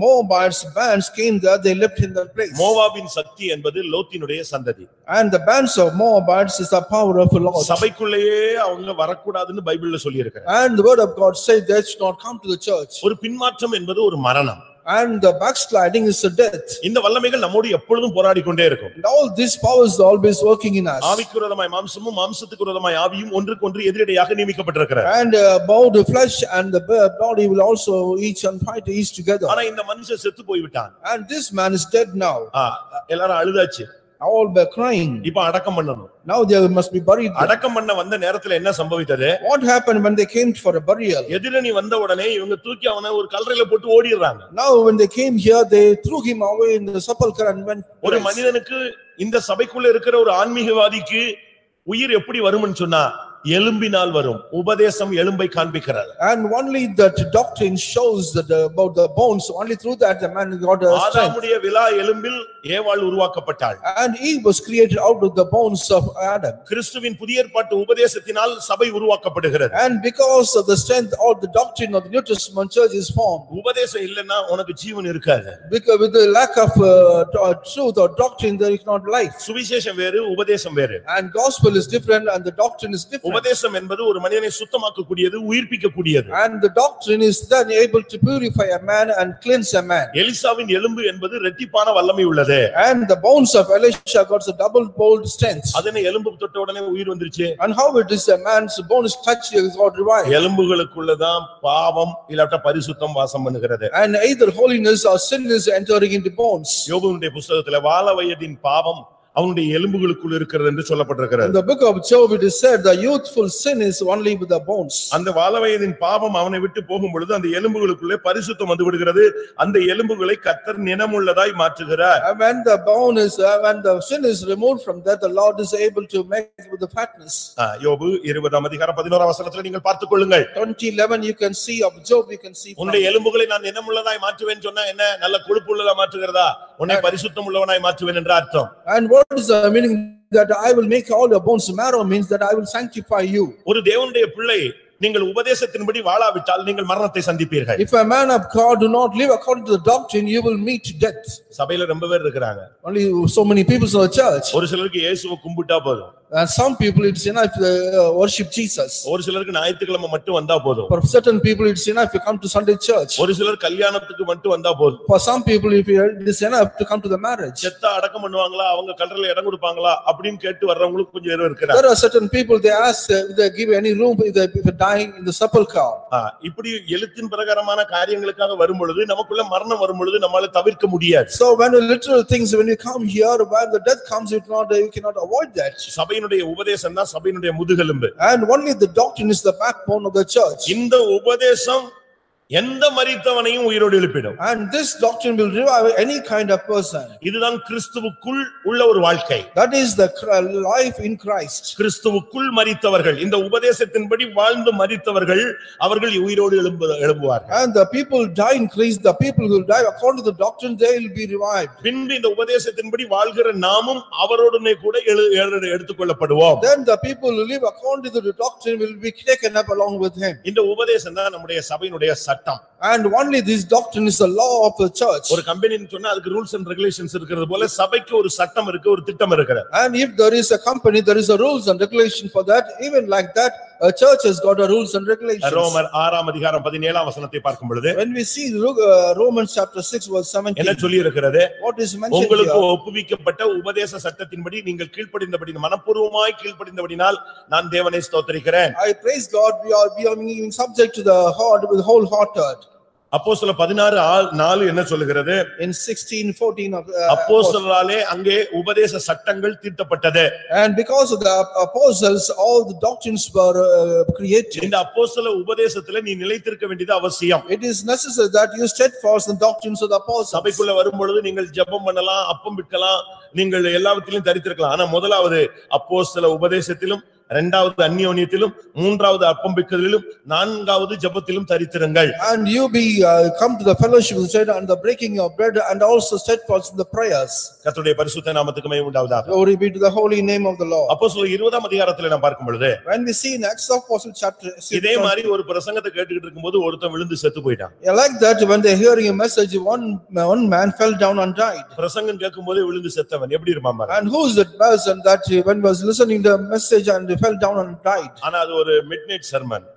Moabites bands came there, they left in that place. மோவாபின் சக்தி என்பது லோத்தினுடைய சந்ததி And the bands of Moabites is the power of Lord. சபைக்குள்ளேயே அவங்க வரக்கூடாதுன்னு பைபிள்ல சொல்லி And the word of God said they should not come to the church. ஒரு பின்மாற்றம் என்பது ஒரு மரணம் And the backsliding is a death. இந்த வல்லமைகள் நம்மோடு எப்பொழுதும் போராடி கொண்டே இருக்கும் And all these powers are always working in us. ஆவிக்கு விரோதமாய் மாம்சமும் மாம்சத்துக்கு விரோதமாய் ஆவியும் ஒன்றுக்கு ஒன்று எதிரடையாக நியமிக்கப்பட்டிருக்கிறார் And uh, both the flesh and the body will also each and fight each together. ஆனா இந்த மனுஷன் செத்து போய்விட்டான் And this man is dead now. எல்லாரும் அழுதாச்சு all were crying. இப்ப அடக்கம் பண்ணணும் Now they must be buried. அடக்கம் பண்ண வந்த நேரத்துல என்ன சம்பவித்தது What happened when they came for a burial? எதிரணி வந்த உடனே இவங்க தூக்கி அவனை ஒரு கல்லறையில போட்டு ஓடிடுறாங்க Now when they came here, they threw him away in the sepulchre and went. ஒரு. மனிதனுக்கு இந்த சபைக்குள்ள இருக்கிற ஒரு ஆன்மீகவாதிக்கு உயிர் எப்படி வரும்னு சொன்னா எலும்பினால் வரும் உபதேசம் எலும்பை காண்பிக்கிறது And only that doctrine shows that uh, about the bones, only through that the man got a. ஆதாமுடைய விலா எலும்பில் ஏவாள் உருவாக்கப்பட்டாள் And he was created out of the bones of Adam. கிறிஸ்துவின் புதிய ஏற்பாட்டு உபதேசத்தினால் சபை உருவாக்கப்படுகிறது And because of the strength of the doctrine of the New Testament church is formed. உபதேசம் இல்லைன்னா உனக்கு ஜீவன் இருக்காது Because with the lack of uh, uh, truth or doctrine, there is not life. சுவிசேஷம் வேறு உபதேசம் வேறு And gospel is different and the doctrine is different. உபதேசம் என்பது ஒரு மனிதனை சுத்தமாக்க கூடியது உயிர்ப்பிக்க கூடியது And the doctrine is then able to purify a man and cleanse a man. எலிசாவின் எலும்பு என்பது ரெட்டிப்பான வல்லமை உள்ளது And the bones of Elisha got a double bold strength. அதனை எலும்பு தொட்ட உடனே உயிர் வந்துருச்சு And how it is a man's bone is touched, he got revived. எலும்புகளுக்குள்ளதான் பாவம் இல்லாட்ட பரிசுத்தம் வாசம் பண்ணுகிறது And either holiness or sin is entering into bones. யோபுனுடைய புஸ்தகத்துல வால வயதின் பாவம் அவனுடைய எலும்புகளுக்குள் இருக்கிறது என்று In சொல்லப்பட்டிருக்கிறது the book of Job, it is said the youthful sin is only with the bones. அந்த வால வயதின் பாவம் அவனை விட்டு போகும் பொழுது அந்த எலும்புகளுக்குள்ளே பரிசுத்தம் வந்து விடுகிறது. அந்த எலும்புகளை கத்தர் நினமுள்ளதாய் மாற்றுகிறார். When the bone is, uh, when the sin is removed from that, the Lord is able to make it with the fatness. யோபு இருபதாம் அதிகாரம் பதினோராம் வசனத்துல நீங்கள் பார்த்துக் கொள்ளுங்கள். Twenty eleven, you can see of Job, you can see. உன்னுடைய எலும்புகளை நான் நினமுள்ளதாய் மாற்றுவேன் சொன்னா என்ன? நல்ல கொழுப்பு உள்ளதா மாற்றுகிறதா? உன்னை பரிசுத்தம் உள்ளவனாய் மாற்றுவேன் என்ற அர்த்தம். And what is the meaning that I will make all your bones marrow means that I will sanctify you. ஒரு தேவனுடைய பிள்ளை நீங்கள் உபதேசத்தின்படி வாழாவிட்டால் நீங்கள் மரணத்தை சந்திப்பீர்கள் If a man of God do not live according to the doctrine, you will meet death. சபையில ரொம்ப பேர் இருக்கிறாங்க Only so many people in the church. ஒரு சிலருக்கு இயேசுவை கும்பிட்டா போதும் And some people, it's enough to uh, worship Jesus. ஒரு சிலருக்கு ஞாயிற்றுக்கிழமை மட்டும் வந்தா போதும் For certain people, it's enough to come to Sunday church. ஒரு சிலர் கல்யாணத்துக்கு மட்டும் வந்தா போதும் For some people, if you- it is enough to come to the marriage. செத்தா அடக்கம் பண்ணுவாங்களா அவங்க கல்லறையில இடம் கொடுப்பாங்களா அப்படின்னு கேட்டு வர்றவங்களுக்கு கொஞ்சம் பேர் இருக்கிறாங்க There are certain people, they ask, uh, if they give any room if they if die in the sepulchre. இப்படி எழுத்தின் பிரகாரமான காரியங்களுக்காக வரும் பொழுது நமக்குள்ள மரணம் வரும் பொழுது நம்மால தவிர்க்க முடியாது So when the literal things, when you come here, when the death comes, it not, you cannot avoid that. சபையினுடைய உபதேசம் தான் சபையினுடைய முதுகெலும்பு And only the doctrine is the backbone of the church. இந்த உபதேசம் எந்த மரித்தவனையும் உயிரோடு எழுப்பிடும் And this doctrine will revive any kind of person. இதுதான் கிறிஸ்துவுக்குள் உள்ள ஒரு வாழ்க்கை That is the life in Christ. கிறிஸ்துவுக்குள் மரித்தவர்கள் இந்த உபதேசத்தின்படி வாழ்ந்து மரித்தவர்கள் அவர்கள் உயிரோடு எழும்பு எழும்புவார்கள் And the people die in Christ, the people who die according to the doctrine, they will be revived. பின்பு இந்த உபதேசத்தின்படி வாழ்கிற நாமும் அவரோடனே கூட எடுத்துக்கொள்ளப்படுவோம் Then the people who live according to the doctrine will be taken up along with him. இந்த உபதேசம் தான் நம்முடைய சபையினுடைய சட்டம் And only this doctrine is the law of the church. ஒரு கம்பெனின்னு சொன்னா அதுக்கு ரூல்ஸ் அண்ட் ரெகுலேஷன்ஸ் இருக்கிறது போல சபைக்கு ஒரு சட்டம் இருக்கு ஒரு திட்டம் இருக்கிறது And if there is a company, there is a rules and regulation for that. Even like that, a church has got a rules and regulations. ரோமர் ஆறாம் அதிகாரம் பதினேழாம் வசனத்தை பார்க்கும் பொழுது When we see Ro- uh, Romans chapter six verse என்ன seventeen, சொல்லி இருக்கிறது what is mentioned உங்களுக்கு? ஒப்புவிக்கப்பட்ட உபதேச சட்டத்தின்படி நீங்கள் கீழ்ப்படிந்தபடி மனப்பூர்வமாய் கீழ்ப்படிந்தபடினால் நான் தேவனை ஸ்தோத்திரிக்கிறேன் I praise God, we are, we are being subject to the heart with wholehearted. அப்போ சில பதினாறு நாலு என்ன சொல்லுகிறது In sixteen fourteen of. uh, அப்போஸ்தலராலே அங்கே உபதேச சட்டங்கள் தீர்த்தப்பட்டது And because of the apostles, all the doctrines were uh, created. இந்த அப்போஸ்தல உபதேசத்துல நீ நிலைத்திருக்க வேண்டியது அவசியம் It is necessary that you steadfast in doctrines of the apostles. சபைக்குள்ள வரும் பொழுது நீங்கள் ஜெபம் பண்ணலாம் அப்பம் விற்கலாம் நீங்கள் எல்லாவற்றிலும் தரித்திருக்கலாம் ஆனா முதலாவது அப்போஸ்தல உபதேசத்திலும் இரண்டாவது அந்நியோன்யத்திலும் மூன்றாவது அப்பம் விற்கதிலும் நான்காவது ஜெபத்திலும் தரித்திருங்கள் And you be, uh, come to the fellowship of the Lord and the breaking of bread and also steadfast in the prayers. கர்த்தருடைய பரிசுத்த நாமத்துக்கு மகிமை உண்டாவதாக Glory be to the holy name of the Lord. அப்போஸ்தல இருபதாம் அதிகாரத்துல நான் பார்க்கும் பொழுது When we see in Acts of Apostle chapter. இதே மாதிரி ஒரு பிரசங்கத்தை கேட்டுக்கிட்டு இருக்கும்போது ஒருத்தன் விழுந்து செத்து போயிட்டான் Like that, when they're hearing a message, one, one man fell down and died. பிரசங்கம் கேட்கும் போதே விழுந்து செத்தவன் எப்படி இருப்பான். And who is that person that when was listening the message and fell down and died? ஆனா அது ஒரு மிட் நைட் சர்மன்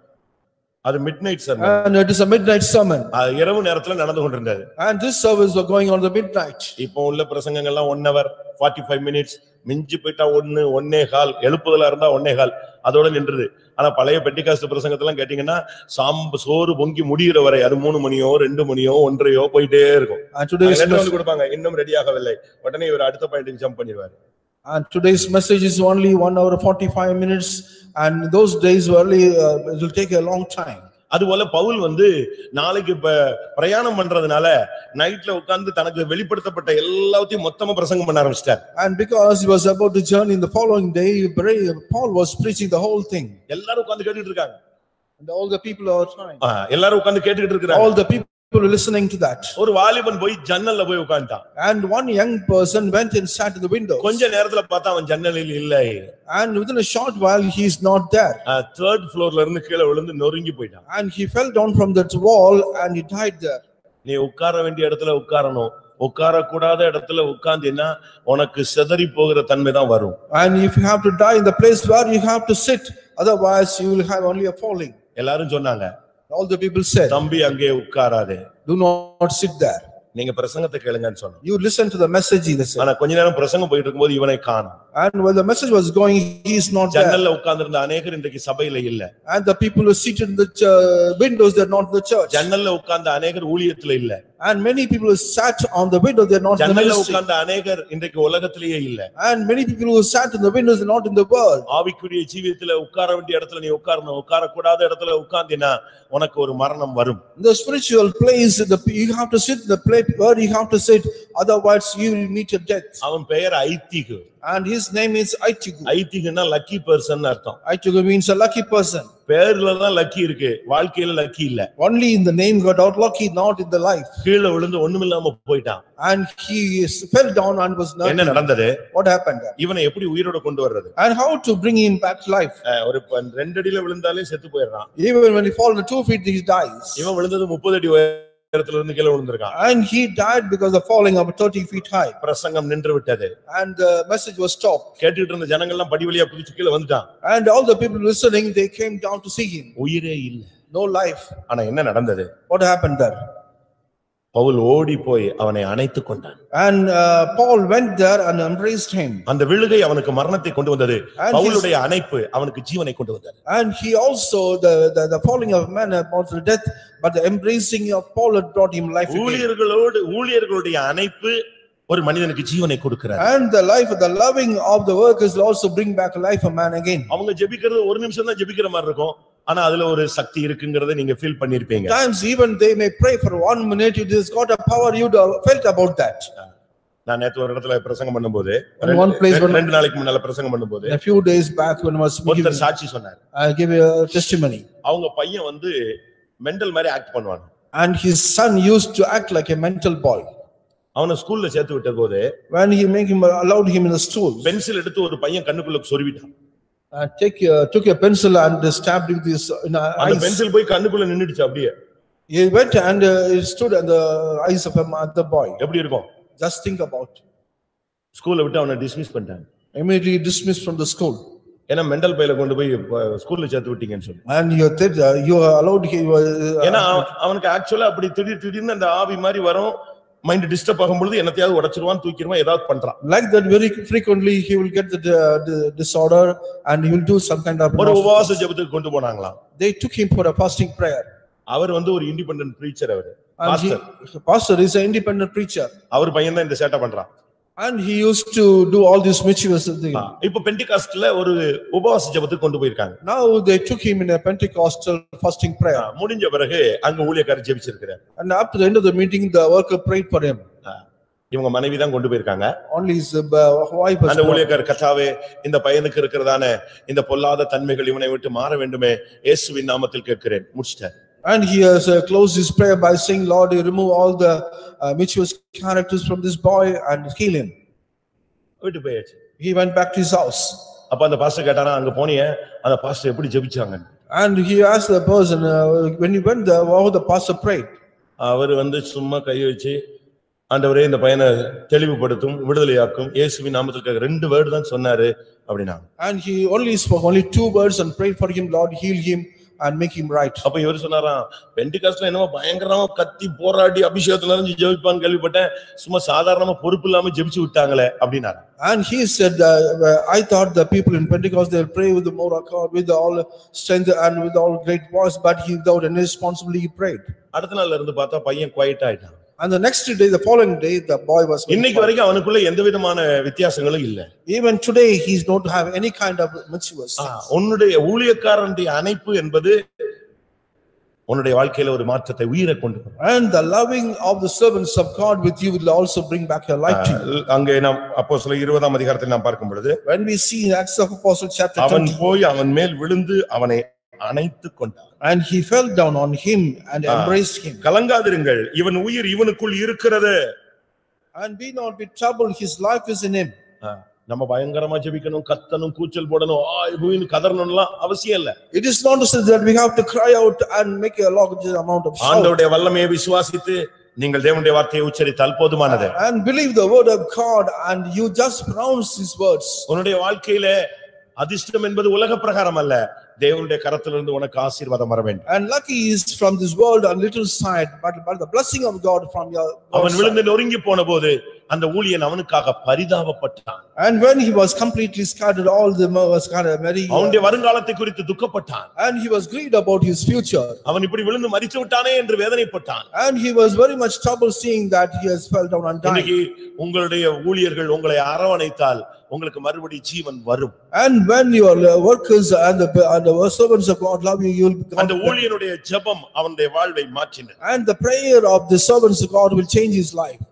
அது midnight sermon And it is a midnight sermon. அது இரவு நேரத்துல நடந்து கொண்டிருந்தது. And this service was going on the midnight. இப்போ உள்ள பிரசங்கங்கள்லாம் one hour forty five minutes மிஞ்சி போயிட்டா ஒண்ணு ஒன்னே கால் எழுப்புதலா இருந்தா ஒன்னே கால் அதோட நின்றுது. ஆனா பழைய பெட்டிகாஸ்ட் பிரசங்கத்தெல்லாம் கேட்டீங்கன்னா சாம்பு சோறு பொங்கி முடியிற வரை அது மூணு மணியோ ரெண்டு மணியோ ஒன்றையோ போயிட்டே இருக்கும். கொடுப்பாங்க இன்னும் ரெடி ஆகவில்லை. உடனே இவர் அடுத்த பாயிண்ட்டுக்கு ஜம்ப் பண்ணிடுவாரு. and today's message is only one hour forty-five minutes. And those days were only, uh, it will take a long time. அதுபோல பவுல் வந்து நாளைக்கு இப்ப பிரயாணம் பண்றதுனால நைட்ல உட்கார்ந்து தனக்கு வெளிப்படுத்தப்பட்ட எல்லாத்தையும் மொத்தமா பிரசங்கம் பண்ண ஆரம்பிச்சிட்டார் And because he was about to journey in the following day, Bra- Paul was preaching the whole thing. எல்லாரும் உட்கார்ந்து கேட்டுட்டு இருக்காங்க And all the people are trying. ஆ, எல்லாரும் உட்கார்ந்து கேட்டுக்கிட்டு இருக்கிறாங்க All the people are listening to that. ஒரு வாலிபன் போய் ஜன்னல்ல போய் உட்கார்ந்துட்டான் And one young person went and sat in the window. கொஞ்ச நேரத்துல பார்த்தா அவன் ஜன்னலில் இல்லை And within a short while, he is not there. Third ஃப்ளோர்ல இருந்து கீழே விழுந்து நொறுங்கி போயிட்டான் And he fell down from that wall and he died there. நீ உட்கார வேண்டிய இடத்துல உட்காரணும் உட்கார கூடாத இடத்துல உட்கார்ந்தீன்னா உனக்கு சிதறி போகிற தன்மை தான் வரும் And if you have to die in the place where you have to sit, otherwise you will have only a falling. எல்லாரும் சொன்னாங்க All the people said, தம்பி அங்கே உட்காராதே do not sit there. நீங்க பிரசங்கத்தை கேளுங்கன்னு சொன்னோம் You listen to the message, he said. ஆனா கொஞ்ச நேரம் பிரசங்கம் போயிட்டு இருக்கும்போது இவனை காணும் And when the message was going, he is not there. ஜன்னல்ல உட்கார்ந்திருந்த அநேகர் இன்றைக்கு சபையில இல்ல And the people who are seated in the ch- windows, they're not in the church. ஜன்னல்ல உட்கார்ந்த அநேகர் ஊழியத்துல இல்ல And many people who sat on the window, they're not in the ministry. உட்கார்ந்த அநேகர் இன்றைக்கு உலகத்திலேயே இல்ல And many people who sat in the windows, they're not in the world. ஆவிக்குரிய ஜீவியத்துல உட்கார வேண்டிய இடத்துல நீ உட்காரணும் உட்கார கூடாத இடத்துல உட்கார்ந்தினா உனக்கு ஒரு மரணம் வரும் the spiritual place, the, you have to sit in the place where you have to sit, otherwise you will meet your death. அவன் பெயர் Eutychus And his name is Aitigu. ஐத்திகுன்னா லக்கி பர்சன் அர்த்தம் Aitigu means a lucky person. பேர்ல தான் lucky இருக்கு வாழ்க்கையில lucky இல்ல Only in the name got out lucky, not in the life. கீழே விழுந்து ஒண்ணுமில்லாம போயிட்டான் And he is- fell down and was என்ன not. நடந்தது What happened there? இவனை எப்படி உயிரோட கொண்டு வர்றது And how to bring him back to life? அஹ் ஒரு ரெண்டு அடியில விழுந்தாலே செத்து போயிடுறான் Even when he fallen two feet, he dies. இவன் விழுந்தது முப்பது அடி உயரத்துல இருந்து கீழே விழுந்திருக்கான் And he died because of falling up thirty feet high. பிரசங்கம் நின்று விட்டது And the message was stopped. கேட்டுட்டு இருந்த ஜனங்கள்லாம் படி வழியா குதிச்சு கீழே வந்துட்டான் And all the people listening, they came down to see him. உயிரே இல்ல No life. ஆனா என்ன நடந்தது What happened there? பவுல் ஓடி போய் அவனை அணைத்து கொண்டான் And uh, Paul went there and embraced him. அந்த விழுகை அவனுக்கு மரணத்தை கொண்டு வந்தது பவுலுடைய அணைப்பு அவனுக்கு ஜீவனை கொண்டு வந்தது And he also, the, the, the falling of man about the death, but the embracing of Paul had brought him life. ஊழியர்களோடு ஊழியர்களுடைய அணைப்பு ஒரு மனிதனுக்கு ஜீவனை கொடுக்கிறார் And the life, the loving of the workers will also bring back life of man again. அவங்க ஜெபிக்கிறது ஒரு நிமிஷம் தான் ஜெபிக்கிற மாதிரி இருக்கும் ஆனா அதுல ஒரு சக்தி இருக்குங்கிறத நீங்க ஃபீல் பண்ணிருப்பீங்க Times even they may pray for one minute, it has got a power, you felt about that. நான் நேத்து ஒரு இடத்துல பிரசங்கம் பண்ணும்போது one place ரெண்டு- நாளைக்கு முன்னால பிரசங்கம் பண்ணும்போது A few days back when was ஒருத்தர் சாட்சி சொன்னார் I gave a testimony. அவங்க பையன் வந்து மெண்டல் மாதிரி ஆக்ட் பண்ணுவான் And his son used to act like a mental boy. அவனை ஸ்கூல்ல சேர்த்து விட்ட போது When he make him, allowed him in the stool, pencil எடுத்து ஒரு பையன் கண்ணுக்குள்ள சொருவிட்டான் uh, take, uh, took a pencil and stabbed him with his uh, in the அந்த eyes. பென்சில் போய் கண்ணுக்குள்ள நின்னுடுச்சு அப்படியே He went and uh, he stood at the eyes of a ma- the boy. எப்படி இருக்கும் Just think about. ஸ்கூல்ல விட்டு அவனை டிஸ்மிஸ் பண்ணிட்டாங்க Immediately dismissed from the school. ஏன்னா மெண்டல் பையில கொண்டு போய் ஸ்கூல்ல சேர்த்து விட்டீங்கன்னு சொல்லி And you said, uh, you allowed him. ஏன்னா uh, அவன்- அவனுக்கு ஆக்சுவலா அப்படி திடீர் திடீர்னு அந்த ஆவி மாதிரி வரும் மைண்ட் டிஸ்டர்ப் ஆகும் பொழுது என்னத்தையாவது உடைச்சிருவான் தூக்கிடுவான் ஏதாவது பண்றான் Like that very frequently, he will get the uh, the disorder and he will do some kind of. ஒரு உபவாச ஜெபத்துக்கு கொண்டு போனாங்களாம் They took him for a fasting prayer. அவர் வந்து ஒரு இண்டிபெண்டன்ட் பிரீச்சர் அவரு he, pastor is an independent preacher. அவர் பையன் தான் இந்த சேட்டை பண்றான் And he used to do all this mischievous thing. இப்ப பெண்டிகாஸ்ட்ல ஒரு உபவாச ஜெபத்துக்கு கொண்டு போயிருக்காங்க Now they took him in a Pentecostal fasting prayer. முடிஞ்ச பிறகு அங்க ஊழியக்காரர் ஜெபிச்சிருக்கிறார் And up to the end of the meeting, the worker prayed for him. இவங்க மனைவி தான் கொண்டு போயிருக்காங்க Only his uh. அந்த ஊழியக்காரர் கத்தாவே இந்த பையனுக்கு இருக்கிறதான இந்த பொல்லாத தன்மைகள் இவனை விட்டு மாற வேண்டுமே இயேசுவின் நாமத்தில் கேட்கிறேன் முடிச்சிட்டார் And he has uh, closed his prayer by saying, Lord, you remove all the uh, mischievous characters from this boy and heal him. வீட்டு போயாச்சு He went back to his house. அப்ப அந்த பாஸ்டர் கேட்டானா அங்க போனியே அந்த பாஸ்டர் எப்படி ஜெபிச்சாங்க And he asked the person, uh, when he went there, how the pastor prayed. அவர் வந்து சும்மா கை வச்சு ஆண்டவரே இந்த பையனை தெளிவுபடுத்தும் விடுதலையாக்கும் இயேசுவின் நாமத்தில் கேட்க ரெண்டு வேர்டு தான் சொன்னாரு அப்படின்னா And he only spoke only two words and prayed for him, Lord, heal him. And make him right. அப்ப இவர் சொன்னாராம் பெண்டிகாஸ்ட்ல என்னமோ பயங்கரமா கத்தி போராடி அபிஷேகத்துல இருந்து ஜெபிப்பான்னு கேள்விப்பட்டேன் சும்மா சாதாரணமா பொறுப்பு இல்லாம ஜெபிச்சு விட்டாங்களே அப்படின்னாரு And he said, uh, I thought the people in Pentecost, they'll pray with the more accord, with all strength and with all great voice, but he without any responsibility, he prayed. அடுத்த நாள்ல இருந்து பார்த்தா பையன் quite ஆயிட்டான் And the next day, the following day, the boy was. very இன்னைக்கு. வரைக்கும் அவனுக்குள்ள எந்த விதமான வித்தியாசங்களும் இல்ல Even today, he's not have any kind of mischievous. ஆ, உன்னுடைய ஊழியக்காரனுடைய அணைப்பு என்பது உன்னுடைய வாழ்க்கையில ஒரு மாற்றத்தை உயிரை கொண்டு வரும். And the loving of the servants of God with you will also bring back your life to you. அங்கே நாம் அப்போ சில இருபதாம் அதிகாரத்தில் நாம் பார்க்கும் பொழுது When we see Acts of Apostles chapter அவன் twenty, போய் அவன் மேல் விழுந்து அவனை அணைத்து and he fell down on him and Ah. embraced him. கலங்காதிருங்கள் இவன் உயிர் இவனுக்குள் இருக்கிறது And be not be troubled, his life is in him. ஆ, நம்ம பயங்கரமா ஜெபிக்கணும் கத்தணும் கூச்சல் போடணும் ஆ பூமின்னு கதறணும்லாம் அவசியம் இல்ல It is not to say that we have to cry out and make a large amount of shout. ஆண்டவருடைய வல்லமையை விசுவாசித்து நீங்கள் தேவனுடைய வார்த்தையை உச்சரித்தால் போதுமானது And believe the word of God and you just pronounce these words. உன்னுடைய வாழ்க்கையில அதிர்ஷ்டம் என்பது உலக பிரகாரம் அல்ல தேவனுடைய கரத்திலிருந்து உனக்கு ஆசீர்வாதம் வர வேண்டும் And lucky is from this world a little side, but but the blessing of God from your. அவன். விழுந்து நொறுங்கி போன போது அந்த ஊழியன் அவனுக்காக பரிதாபப்பட்டான் And when he was completely scattered, all the was kind of very. அவனுடைய வருங்காலத்தை குறித்து துக்கப்பட்டான் And he was grieved about his future. அவன் இப்படி விழுந்து மரித்து விட்டானே என்று வேதனைப்பட்டான் And he was very much troubled seeing that he has fell down and died. உங்களுடைய ஊழியர்கள் உங்களை அரவணைத்தால் உங்களுக்கு மறுபடி ஜீவன் வரும் And when your workers and the and the servants of God love you, you will. அந்த become- ஊழியனுடைய ஜெபம் அவனுடைய வாழ்வை மாற்றினது And the prayer of the servants of God will change his life.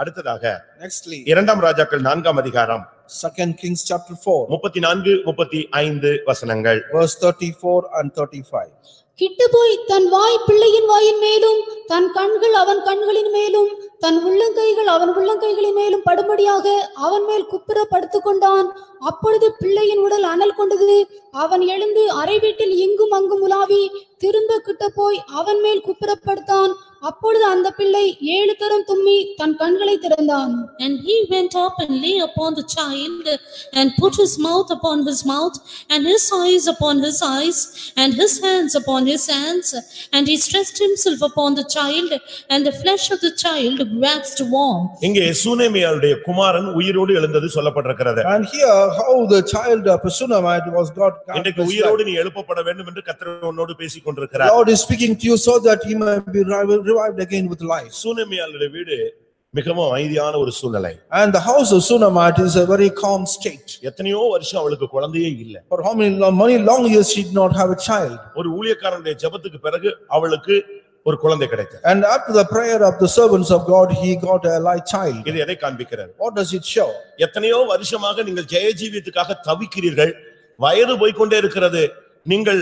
அடுத்ததாக Nextly, இரண்டாம் ராஜாக்கள் நான்காம் அதிகாரம் second Kings chapter four, முப்பத்தி நான்கு முப்பத்தி ஐந்து வசனங்கள் verse thirty-four and thirty-five. கிட்டு போய் தன் வாய் பிள்ளையின் வாயின் மேலும் தன் கண்கள் அவன் கண்களின் மேலும் தன் உள்ளங்கைகள் அவன் உள்ளங்கைகளின் மேலும் படும்படியாக அவன் மேல் குப்புற படுத்துக்கொண்டான். அப்பொழுது பிள்ளையின் உடல் அனல் கொண்டது அவன் எழுந்து அறை வீட்டில் இங்கும் அங்கும் உலாவி திரும்ப கிட்ட போய் அவன் மேல் குப்புற படுத்தான் அப்பொழுது அந்த பிள்ளை ஏழு தரம் தும்மி தன் கண்களை திறந்தான் And he went up and lay upon the child and put his mouth upon his mouth and his eyes upon his eyes and his hands upon his hands. And he stretched himself upon the child and the flesh of the child waxed warm. இங்கே சூனேமியாருடைய குமாரன் உயிரோடு எழுந்தது சொல்லப்பட்டிருக்கிறது And here, how the child of Sunamite was God. God இன்றைக்கு blessed உயிரோடு நீ எழுப்பப்பட வேண்டும் என்று கர்த்தர் உன்னோடு பேசிக் life. கொண்டிருக்கிறார் Lord is speaking to you so that he may be revi- revived again with life. சூனேமியாருடைய வீடு மிகவும் அமைதியான ஒரு சூழ்நிலை And the house of Sunamite is a very calm state. எத்தனையோ வருஷம் அவளுக்கு குழந்தையே இல்ல For how many, long- many long years she did not have a child. ஒரு ஊழியக்காரனுடைய ஜெபத்துக்கு பிறகு அவளுக்கு ஒரு குழந்தை கிடைத்தது And after the prayer of the servants of God, he got a light child. இது எதை காண்பிக்கிறது What does it show? எத்தனையோ வருஷமாக நீங்கள் ஜெயஜீவியத்துக்காக தவிக்கிறீர்கள் வயது போய்க்கொண்டே இருக்கிறது நீங்கள்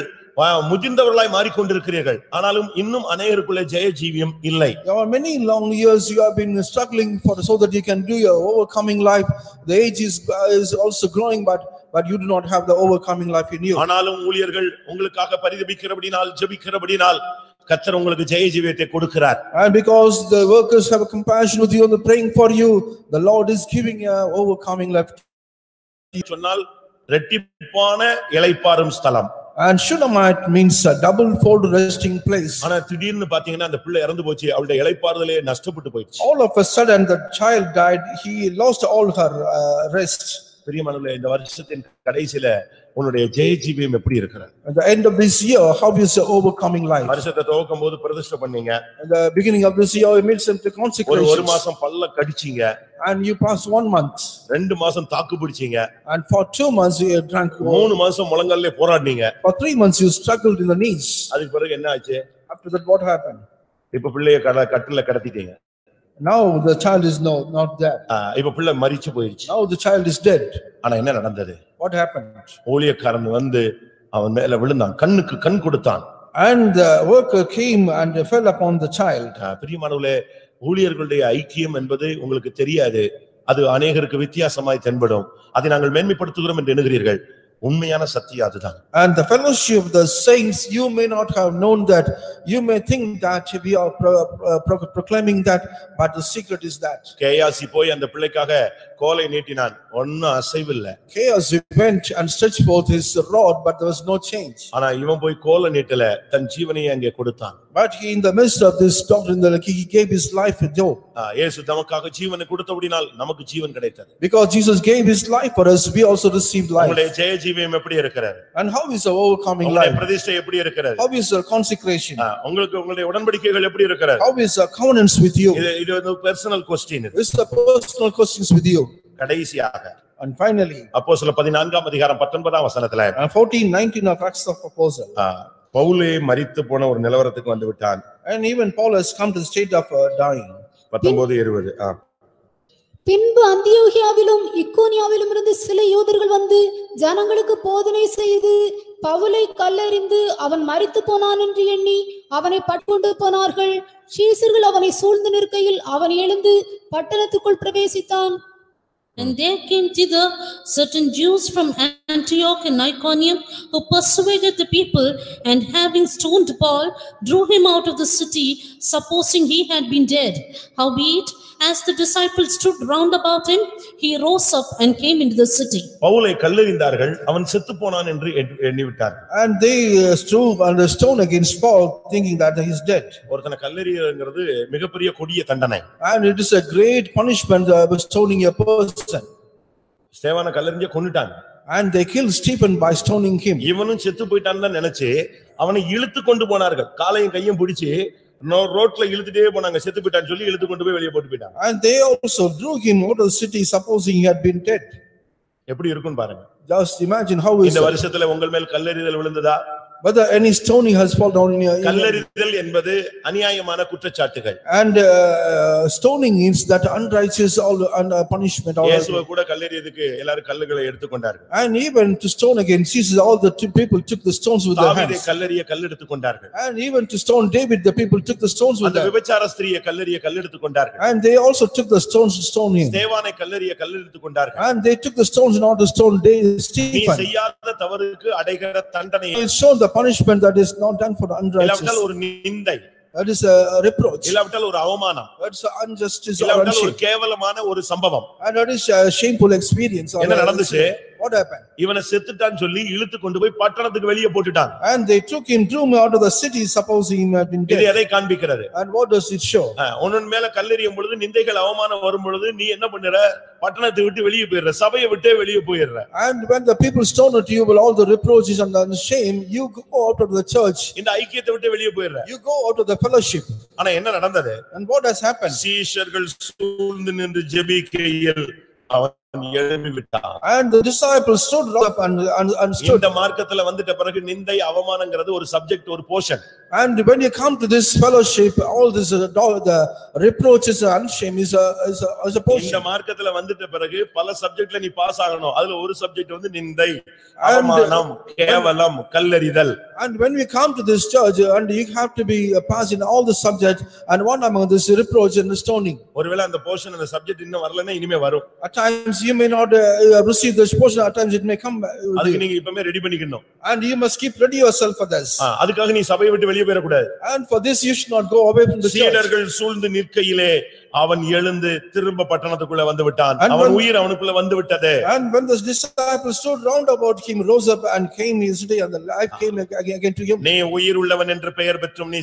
முதிர்ந்தவர்களாய் மாறிக்கொண்டிருக்கிறீர்கள் ஆனாலும் இன்னும் அநேகருக்குள்ளே ஜெயஜீவியம் இல்லை There are many long years you have been struggling for, so that you can do your overcoming life. The age is, is also growing, but, but you do not have the overcoming life in you. ஆனாலும் ஊழியர்கள் உங்களுக்காக பரிதபிக்கிறபடினால் ஜெபிக்கிறபடினால் கர்த்தர் உங்களுக்கு ஜெயஜீவியத்தை கொடுக்கிறார் And because the workers have compassion with you and they're praying for you, the Lord is giving you a overcoming life. சொன்னால் ரெட்டிப்பான இளைப்பாறும் ஸ்தலம் And Shunammite means a double fold resting place. ஆனா திடீர்னு பாத்தீங்கன்னா அந்த பிள்ளை இறந்து போச்சு அவளுடைய இளைப்பாறுதலே நஷ்டப்பட்டு போயிடுச்சு All of a sudden, the child died, he lost all her uh, rest. பிரியமானவர்களே இந்த வருஷத்தின் கடைசியில உன்னுடைய ஜெயஜீவியம் எப்படி இருக்கிறது At the end of this year, how is your overcoming life? வருஷத்தை துவக்கும் போது பிரதிஷ்டை பண்ணீங்க At the beginning of this year, you made some ஒரு ஒரு consecrations மாசம் பல்ல கடிச்சீங்க and you passed one month. ரெண்டு மாசம் தாக்கு பிடிச்சீங்க And for two months you drank. மூணு மாசம் முழங்காலே போராடினீங்க For three months you struggled in the knees. அதுக்கு பிறகு என்ன ஆச்சு After that, what happened? இப்ப பிள்ளைய கட கட்டுல கடத்திட்டீங்க Now the child is no, not there. ஆஹ் இப்ப பிள்ளை மரிச்சு போயிருச்சு Now the child is dead. ஆனா என்ன நடந்தது What happened? ஊழியக்காரன் வந்து அவன் மேல விழுந்தான் கண்ணுக்கு கண் கொடுத்தான் And the worker came and fell upon the child. ஆஹ் பிரியமானவர்களே ஊழியர்களுடைய ஐக்கியம் என்பது உங்களுக்கு தெரியாது அது அநேகருக்கு வித்தியாசமாய் தென்படும் அதை நாங்கள் மேன்மைப்படுத்துகிறோம் என்று எண்ணுகிறீர்கள் உண்மையான சத்தியம் அதுதான் And the fellowship of the saints, you may not have known that. You may think that we are pro- pro- proclaiming that, but the secret is that. Gehazi போய் அந்த பிள்ளைக்காக கோலை நீட்டினான் ஒன்னும் அசைவில்ல Chaos went and stretched forth his rod, but there was no change. ஆனா இவன் போய் கோலை நீட்டல தன் ஜீவனையே அங்கே கொடுத்தான் But he, in the midst of this doctrine, the- he gave his life for Job. இயேசு தமக்காக ஜீவனை கொடுத்தபடினால் நமக்கு ஜீவன் கிடைத்தது Because Jesus gave his life for us, we also received உங்களுடைய life. ஜெய ஜீவியம் எப்படி இருக்கிறது And how is our overcoming உங்களுடைய life? பிரதிஷ்டை எப்படி இருக்கிறது How is our consecration? உங்களுக்கு உங்களுடைய உடன்படிக்கைகள் எப்படி இருக்கிறது How is our covenants with you? இது இது வந்து பர்சனல் கொஸ்டின் இது This is the personal questions with you. கடைசியாக And finally, அப்போ சில பதினான்காம் அதிகாரம் பத்தொன்பதாம் வசனத்துல uh, fourteen nineteen of Acts of Apostle. ஆ, பவுலே மரித்து போன ஒரு நிலவரத்துக்கு வந்து விட்டான் And even Paul has come to the state of uh, dying. பத்தொன்பது இருபது ஆ. பின்பு அந்தியோகியாவிலும் இக்கோனியாவிலும் இருந்து சில யூதர்கள் வந்து ஜனங்களுக்கு போதனை செய்து பவுலை கல்லெறிந்து அவன் மரித்து போனான் என்று எண்ணி அவனை பட்கொண்டு போனார்கள் சீசர்கள் அவனை சூழ்ந்து நிற்கையில் அவன் எழுந்து பட்டணத்துக்குள் பிரவேசித்தான் And there came thither certain Jews from Antioch and Iconium who persuaded the people and having stoned Paul, drew him out of the city, supposing he had been dead. Howbeit, as the disciples stood round about him, he rose up and came into the city. பவுலை கல்லெறிந்தார்கள் அவன் செத்து போனான் என்று எண்ணி- எண்ணிவிட்டார்கள் And they uh, threw on the stone against Paul, thinking that he is dead. ஒருத்தனை கல்லெறியங்கிறது மிகப்பெரிய கொடிய தண்டனை And it is a great punishment uh, of stoning a person. ஸ்தேவான கல்லெறிஞ்ச கொன்னுட்டாங்க And they killed Stephen by stoning him. இவனும் செத்து போயிட்டான்னு தான் நினைச்சு அவனை இழுத்து கொண்டு போனார்கள். காலையும் கையும் பிடிச்சு ரோட்ல இழுத்துட்டே போனாங்க. செத்து போயிட்டான்னு சொல்லி இழுத்து கொண்டு போய் வெளியே போட்டு போயிட்டாங்க. And they also drew him out of the city supposing he had been dead. எப்படி இருக்கும்னு பாருங்க. Just imagine how is, இந்த வருஷத்துல உங்கள் மேல் கல்லெறிதல் விழுந்ததா? whether any stoning has fallen down in your. in your- கல்லெறிதல் என்பது அநியாயமான குற்றச்சாட்டுகள் And uh, stoning is that unrighteous all and uh, punishment. all இயேசுவை கூட கல்லெறியதுக்கு எல்லாரும் கல்லுகளை எடுத்துக்கொண்டார்கள் And even to stone again, Jesus, all the two people took the stones with their தாவீதை hands. கல்லெறிய கல் எடுத்துக்கொண்டார்கள் And even to stone David, the people took the stones with அந்த them. விபச்சார ஸ்திரியை கல்லெறிய கல் எடுத்துக்கொண்டார்கள் And they also took the stones to stone him. Devanai கல்லெறிய கல் எடுத்துக்கொண்டார்கள் And they took the stones in order to stone Da- நீ Stephen. செய்யாத தவறுக்கு அடைகிற தண்டனை It's shown the punishment that is not done for the இல்லாவிட்டால் unrighteous. ஒரு நிந்தை That is a reproach. இல்லாவிட்டால் ஒரு அவமானம் That's a injustice or இல்லாவிட்டால் ஒரு unshame. கேவலமான ஒரு சம்பவம் And that is a shameful experience. or என்ன a- நடந்துச்சு? What happened? இவனை செத்துட்டான்னு சொல்லி இழுத்து கொண்டு போய் பட்டணத்துக்கு வெளியே போட்டுட்டான் And they took him, drew him out of the city supposing he had been இது dead. எதை காண்பிக்கிறது And what does it show? உன்னன் மேல கல்லெறியும் பொழுது நிந்தைகள் அவமானம் வரும் பொழுது நீ என்ன பண்ணுற பட்டணத்தை விட்டு வெளியே போயிடுற சபையை விட்டே வெளியே போயிடுற And when the people stone at you with all the reproaches and the shame, you go out of the church, இந்த ஐக்கியத்தை விட்டு வெளியே போயிடுற you go out of the fellowship. ஆனா என்ன நடந்தது And what has happened? சீஷர்கள் சூழ்ந்து நின்று ஜெபிக்கையில் அவன் And the disciples stood up and, and, and stood. இந்த மார்க்கத்துல வந்துட்ட பிறகு நிந்தை அவமானங்கிறது ஒரு சப்ஜெக்ட் ஒரு portion And when you come to this fellowship, all this, uh, do- the reproaches and shame is a, is a, is a இந்த portion. மார்க்கத்துல வந்துட்ட பிறகு பல சப்ஜெக்ட்ல நீ பாஸ் ஆகணும் அதுல ஒரு சப்ஜெக்ட் வந்து நிந்தை அவமானம் கேவலம் கல்லறிதல் And when we come to this church, uh, and you have to be uh, passed in all the subjects, and one among this reproach and stoning. ஒருவேளை அந்த போர்ஷன் அந்த சப்ஜெக்ட் இன்னும் வரலன்னா இனிமே வரும் At times you may not uh, uh, receive this portion, at times it may come. uh, with அதுக்கு. நீங்க இப்பமே ரெடி பண்ணிக்கணும் And you must keep ready yourself for this. ஆ, அதுக்காக நீ சபையை விட்டு வெளியே போயிடக்கூடாது And for this you should not go away from the church. சீடர்கள் சூழ்ந்து நிற்கையிலே அவன் எழுந்து திரும்ப பட்டணத்துக்குள்ள வந்து விட்டான் அவன் உயிர் அவனுக்குள்ள வந்து விட்டது And when the disciples stood round about him, rose up and came yesterday, and the life came ag- again to him. நீ உயிர் உள்ளவன் என்று பெயர் பெற்றும் நீ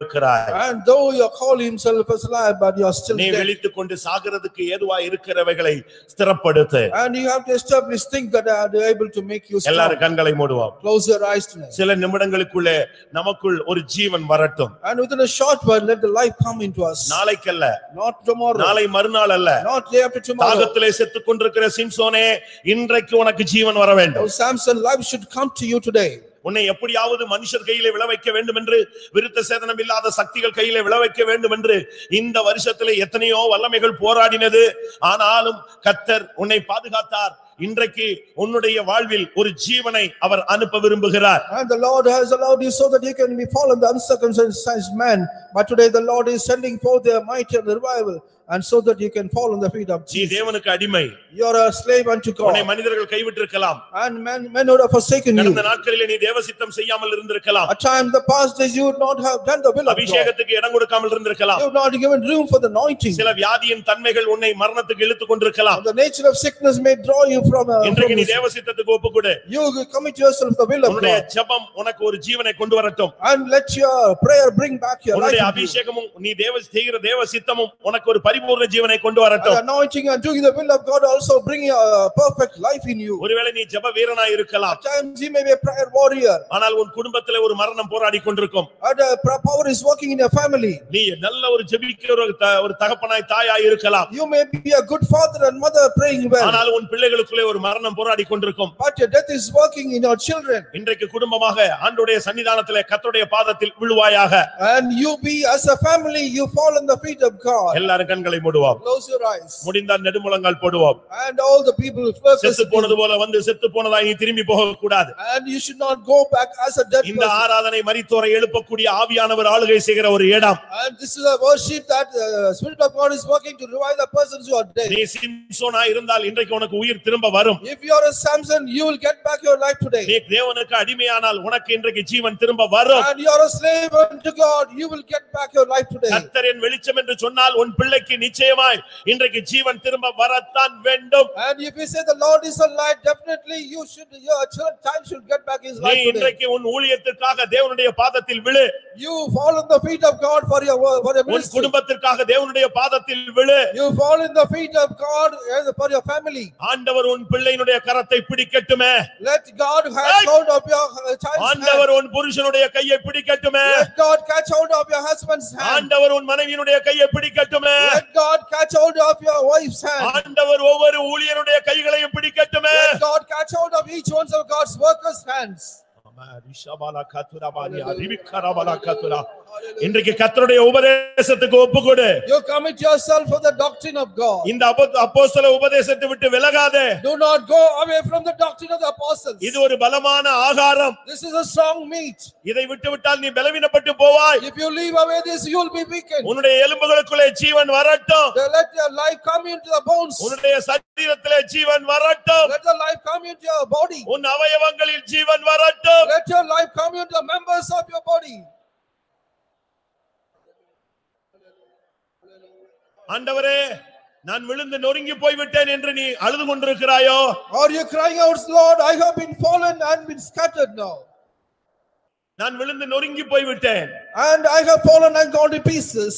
செத்தவனாயிருக்கிறாய் And though you call himself as alive, but you are still நீ. விழித்துக் கொண்டு சாகிறதுக்கு ஏதுவா இருக்கிறவைகளை ஸ்திரப்படுத்து And you have to establish things that are able to make you strong. எல்லாரும் கண்களை மூடுவோம் Close your eyes tonight. சில நிமிடங்களுக்குள்ளே நமக்குள் ஒரு ஜீவன் வரட்டும் And within a short while, let the life come into us. நாளைக்கல்ல Not tomorrow, நாளை மறுநாள் அல்ல not day after tomorrow. தாகத்திலே செத்துக் கொண்டிருக்கிற சிம்சோனே இன்றைக்கு உனக்கு ஜீவன் வர Oh, வேண்டும் Samson, life should come to you today. உன்னை எப்படியாவது மனுஷர் கையில விழ வைக்க வேண்டும் என்று விருத்த சேதனம் இல்லாத சக்திகள் கையிலே விழ வைக்க வேண்டும் என்று இந்த வருஷத்துல எத்தனையோ வல்லமைகள் போராடினது ஆனாலும் கத்தர் உன்னை பாதுகாத்தார் இன்றைக்கு உன்னுடைய வாழ்வில் ஒரு ஜீவனை அவர் அனுப்ப விரும்புகிறார் And the Lord has allowed you so that you can be fallen the uncircumcised man. But today the Lord is sending forth their might and revival. And so that you can fall on the feet of நீ Jesus. தேவனுக்கு அடிமை You are a slave unto உன்னை God மனிதர்கள் கைவிட்டிருக்கலாம் and men, men would have forsaken you. கடந்த நாட்களிலே நீ தேவசித்தம் செய்யாமல் இருந்திருக்கலாம் At times, the past days, you would not have done the will of God. அபிஷேகத்துக்கு இடம் கொடுக்காமல் இருந்திருக்கலாம் You have not given room for the anointing. சில வியாதியின் தன்மைகள் உன்னை மரணத்துக்கு இழுத்துக் கொண்டிருக்கலாம் The nature of sickness may draw you from, uh, from இன்றைக்கு நீ this. தேவசித்தத்துக்கு ஒப்புக்கொடு You commit yourself to the will of உன்னுடைய God ஜெபம் உனக்கு ஒரு ஜீவனை கொண்டு வரட்டும் and let your prayer bring back your life. உன்னுடைய. அபிஷேகமும் நீ தேவ செய்கிற தேவ சித்தமும் உனக்கு ஒரு பரிபூர்ண ஜீவனை கொண்டு வரட்டும் anointing and doing the will of God also bring a perfect life in you. ஒருவேளை நீ ஜெப வீரனாய் இருக்கலாம் At times, you may be a prayer warrior ஆனால் உன் குடும்பத்திலே ஒரு மரணம் போராடி கொண்டிருக்கும் and uh, pra- power is working in your family. நீ நல்ல ஒரு ஜெபிக்கிற ஒரு தகப்பனாய் தாயாய் இருக்கலாம் You may be a good father and mother praying well, ஆனால் உன் பிள்ளைகளுக்குள்ளே ஒரு மரணம் போராடி கொண்டிருக்கும் but your death is working in your children. இன்றைக்கு குடும்பமாக ஆண்டுடைய சன்னிதானத்திலே கர்த்தருடைய பாதத்தில் விழுவாயாக And you be, as a family, you fall in the feet of God. எல்லாரும் கண்களை மூடுவோம் your eyes. முடிந்தால் நெடுமுழங்கால் போடுவோம் And all the people first செத்து போனது போல வந்து செத்து போனதாய் நீ திரும்பி போக கூடாது And you should not go back as a dead இந்த. ஆராதனை மரித்தோரை எழுப்பக்கூடிய ஆவியானவர் ஆளுகை செய்கிற ஒரு இடம் And this is a worship that uh, Spirit of God is working to revive the persons who are dead. நீ சிம்சோனா இருந்தால் இன்றைக்கு உனக்கு உயிர் திரும்ப வரும் If you are a Samson, you will get back your life நீ today. தேவனுக்கு அடிமையானால் உனக்கு இன்றைக்கு ஜீவன் திரும்ப வரும் And you are a slave unto God, you will get back your life today. கர்த்தரின் வெளிச்சம் என்று சொன்னால் உன் பிள்ளைக்கு நிச்சயமாய் இன்றைக்கு ஜீவன் திரும்ப வரத்தான் வேண்டும் And if you say the Lord is a light, definitely you should, your child should get back his நீ life today. இன்றைக்கு உன் ஊழியத்திற்காக தேவனுடைய பாதத்தில் விழு You fall in the feet of God for your, for your உன் ministry. குடும்பத்திற்காக தேவனுடைய பாதத்தில் விழு You fall in the feet of God uh, for your family. ஆண்டவர் உன் பிள்ளையினுடைய கரத்தை பிடிக்கட்டுமே Let God Hey! hold of your uh, child's. ஆண்டவர் உன் புருஷனுடைய கையை பிடிக்கட்டுமே Let God catch hold of your husband's hand. ஆண்டவர் உன் மனைவியினுடைய கையை பிடிக்கட்டுமே Let God catch hold of your wife's hand. ஆண்டவர் ஒவ்வொரு ஊழியனுடைய கைகளையும் பிடிக்கட்டுமே Let God catch hold of each one of God's workers' hands. இன்றைக்கு கர்த்தருடைய உபதேசத்துக்கு ஒப்புக்கொடு You commit yourself for the doctrine of God. இந்த அப்போ- அப்போஸ்தல உபதேசத்தை விட்டு விலகாதே Do not go away from the doctrine of the apostles. இது ஒரு பலமான ஆகாரம் This is a strong meat. இதை விட்டு விட்டால் நீ பலவீனப்பட்டு போவாய் If you leave away this, you will be weakened. உன்னுடைய எலும்புகளுக்குள்ளே ஜீவன் வரட்டும் Let your life come into the bones. உன்னுடைய சரீரத்திலே ஜீவன் வரட்டும் Let the life come into your body. உன் அவயவங்களில் ஜீவன் வரட்டும் Let your life come into the members of your body. ஆண்டவரே நான் விழுந்து நொறுங்கி போய்விட்டேன் என்று நீ அழுது கொண்டிருக்கிறாயோ Are you crying out, Lord, I have been fallen and been scattered now. நான் விழுந்து நொறுங்கி போய்விட்டேன் And I have fallen and gone to pieces.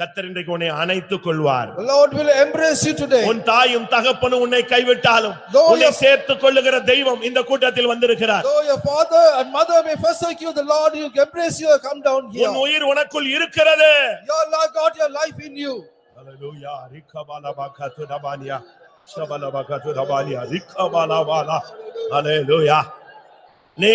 கர்த்தர் இன்றைக்கு உன்னை அணைத்துக் கொள்வார் Lord will embrace you today. உன் தாயும் தகப்பனும் உன்னை கைவிட்டாலும் உன்னை சேர்த்துக் கொள்ளுகிற தெய்வம் இந்த கூட்டத்தில் வந்திருக்கிறார் Though your father and mother may forsake you, the Lord will embrace you and come down here. உன் உயிர் உனக்குள் இருக்கிறது Your Lord got your life in you. Hallelujah. Rikabalabakatudabania. Shabalabakatudabania. Rikabalabala. Hallelujah. நீ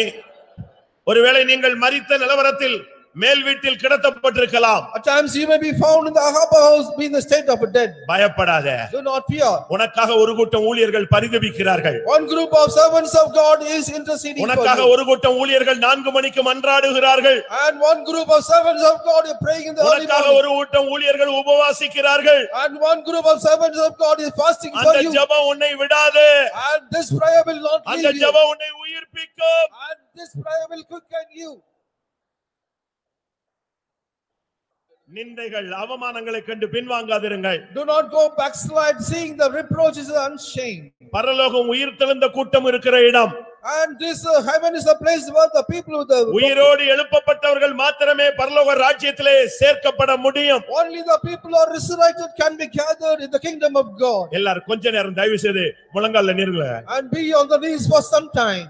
ஒருவேளை நீங்கள் மரித்த நிலவரத்தில் மேல் வீட்டில் கிடத்தப்பட்டிருக்கலாம் At times you may be found in the upper house, be in the state of a dead. பயப்படாத Do not fear. உனக்காக ஒரு கூட்டம் ஊழியர்கள் பரிதபிக்கிறார்கள் One group of servants of God is interceding உனக்காக. ஒரு கூட்டம் ஊழியர்கள் நான்கு மணிக்கு மன்றாடுகிறார்கள் And one group of servants of God is praying in the early உனக்காக. ஒரு கூட்டம் ஊழியர்கள் உபவாசிக்கிறார்கள் And one group of servants of God is fasting for அந்த you. ஜெபம் உன்னை விடாது And this prayer will not அந்த leave you. ஜெபம் உன்னை உயிர்ப்பிக்கும் And this prayer will quicken you. நிந்தைகள் அவமானங்களை கண்டு பின்வாங்காதிருங்கள் Do not go backslide, seeing the reproaches and shame. பரலோகம் உயிர் தெழுந்த கூட்டம் இருக்கிற இடம் And this uh, heaven is a place where the people with the உயிரோடு எழுப்பப்பட்டவர்கள் மாத்திரமே பரலோக ராஜ்யத்திலே சேர்க்கப்பட முடியும் only the people who are resurrected can be gathered in the kingdom of God. எல்லாரும் கொஞ்ச நேரம் தயவு செய்து முழங்கால நிறுங்க And be on the knees for some time.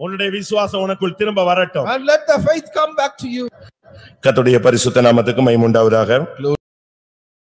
உன்னுடைய விசுவாசம் உனக்குள் திரும்ப வரட்டும் And let the faith come back to you. கத்துடைய பரிசுத்த நாமத்துக்கு மைமுண்டாவதாக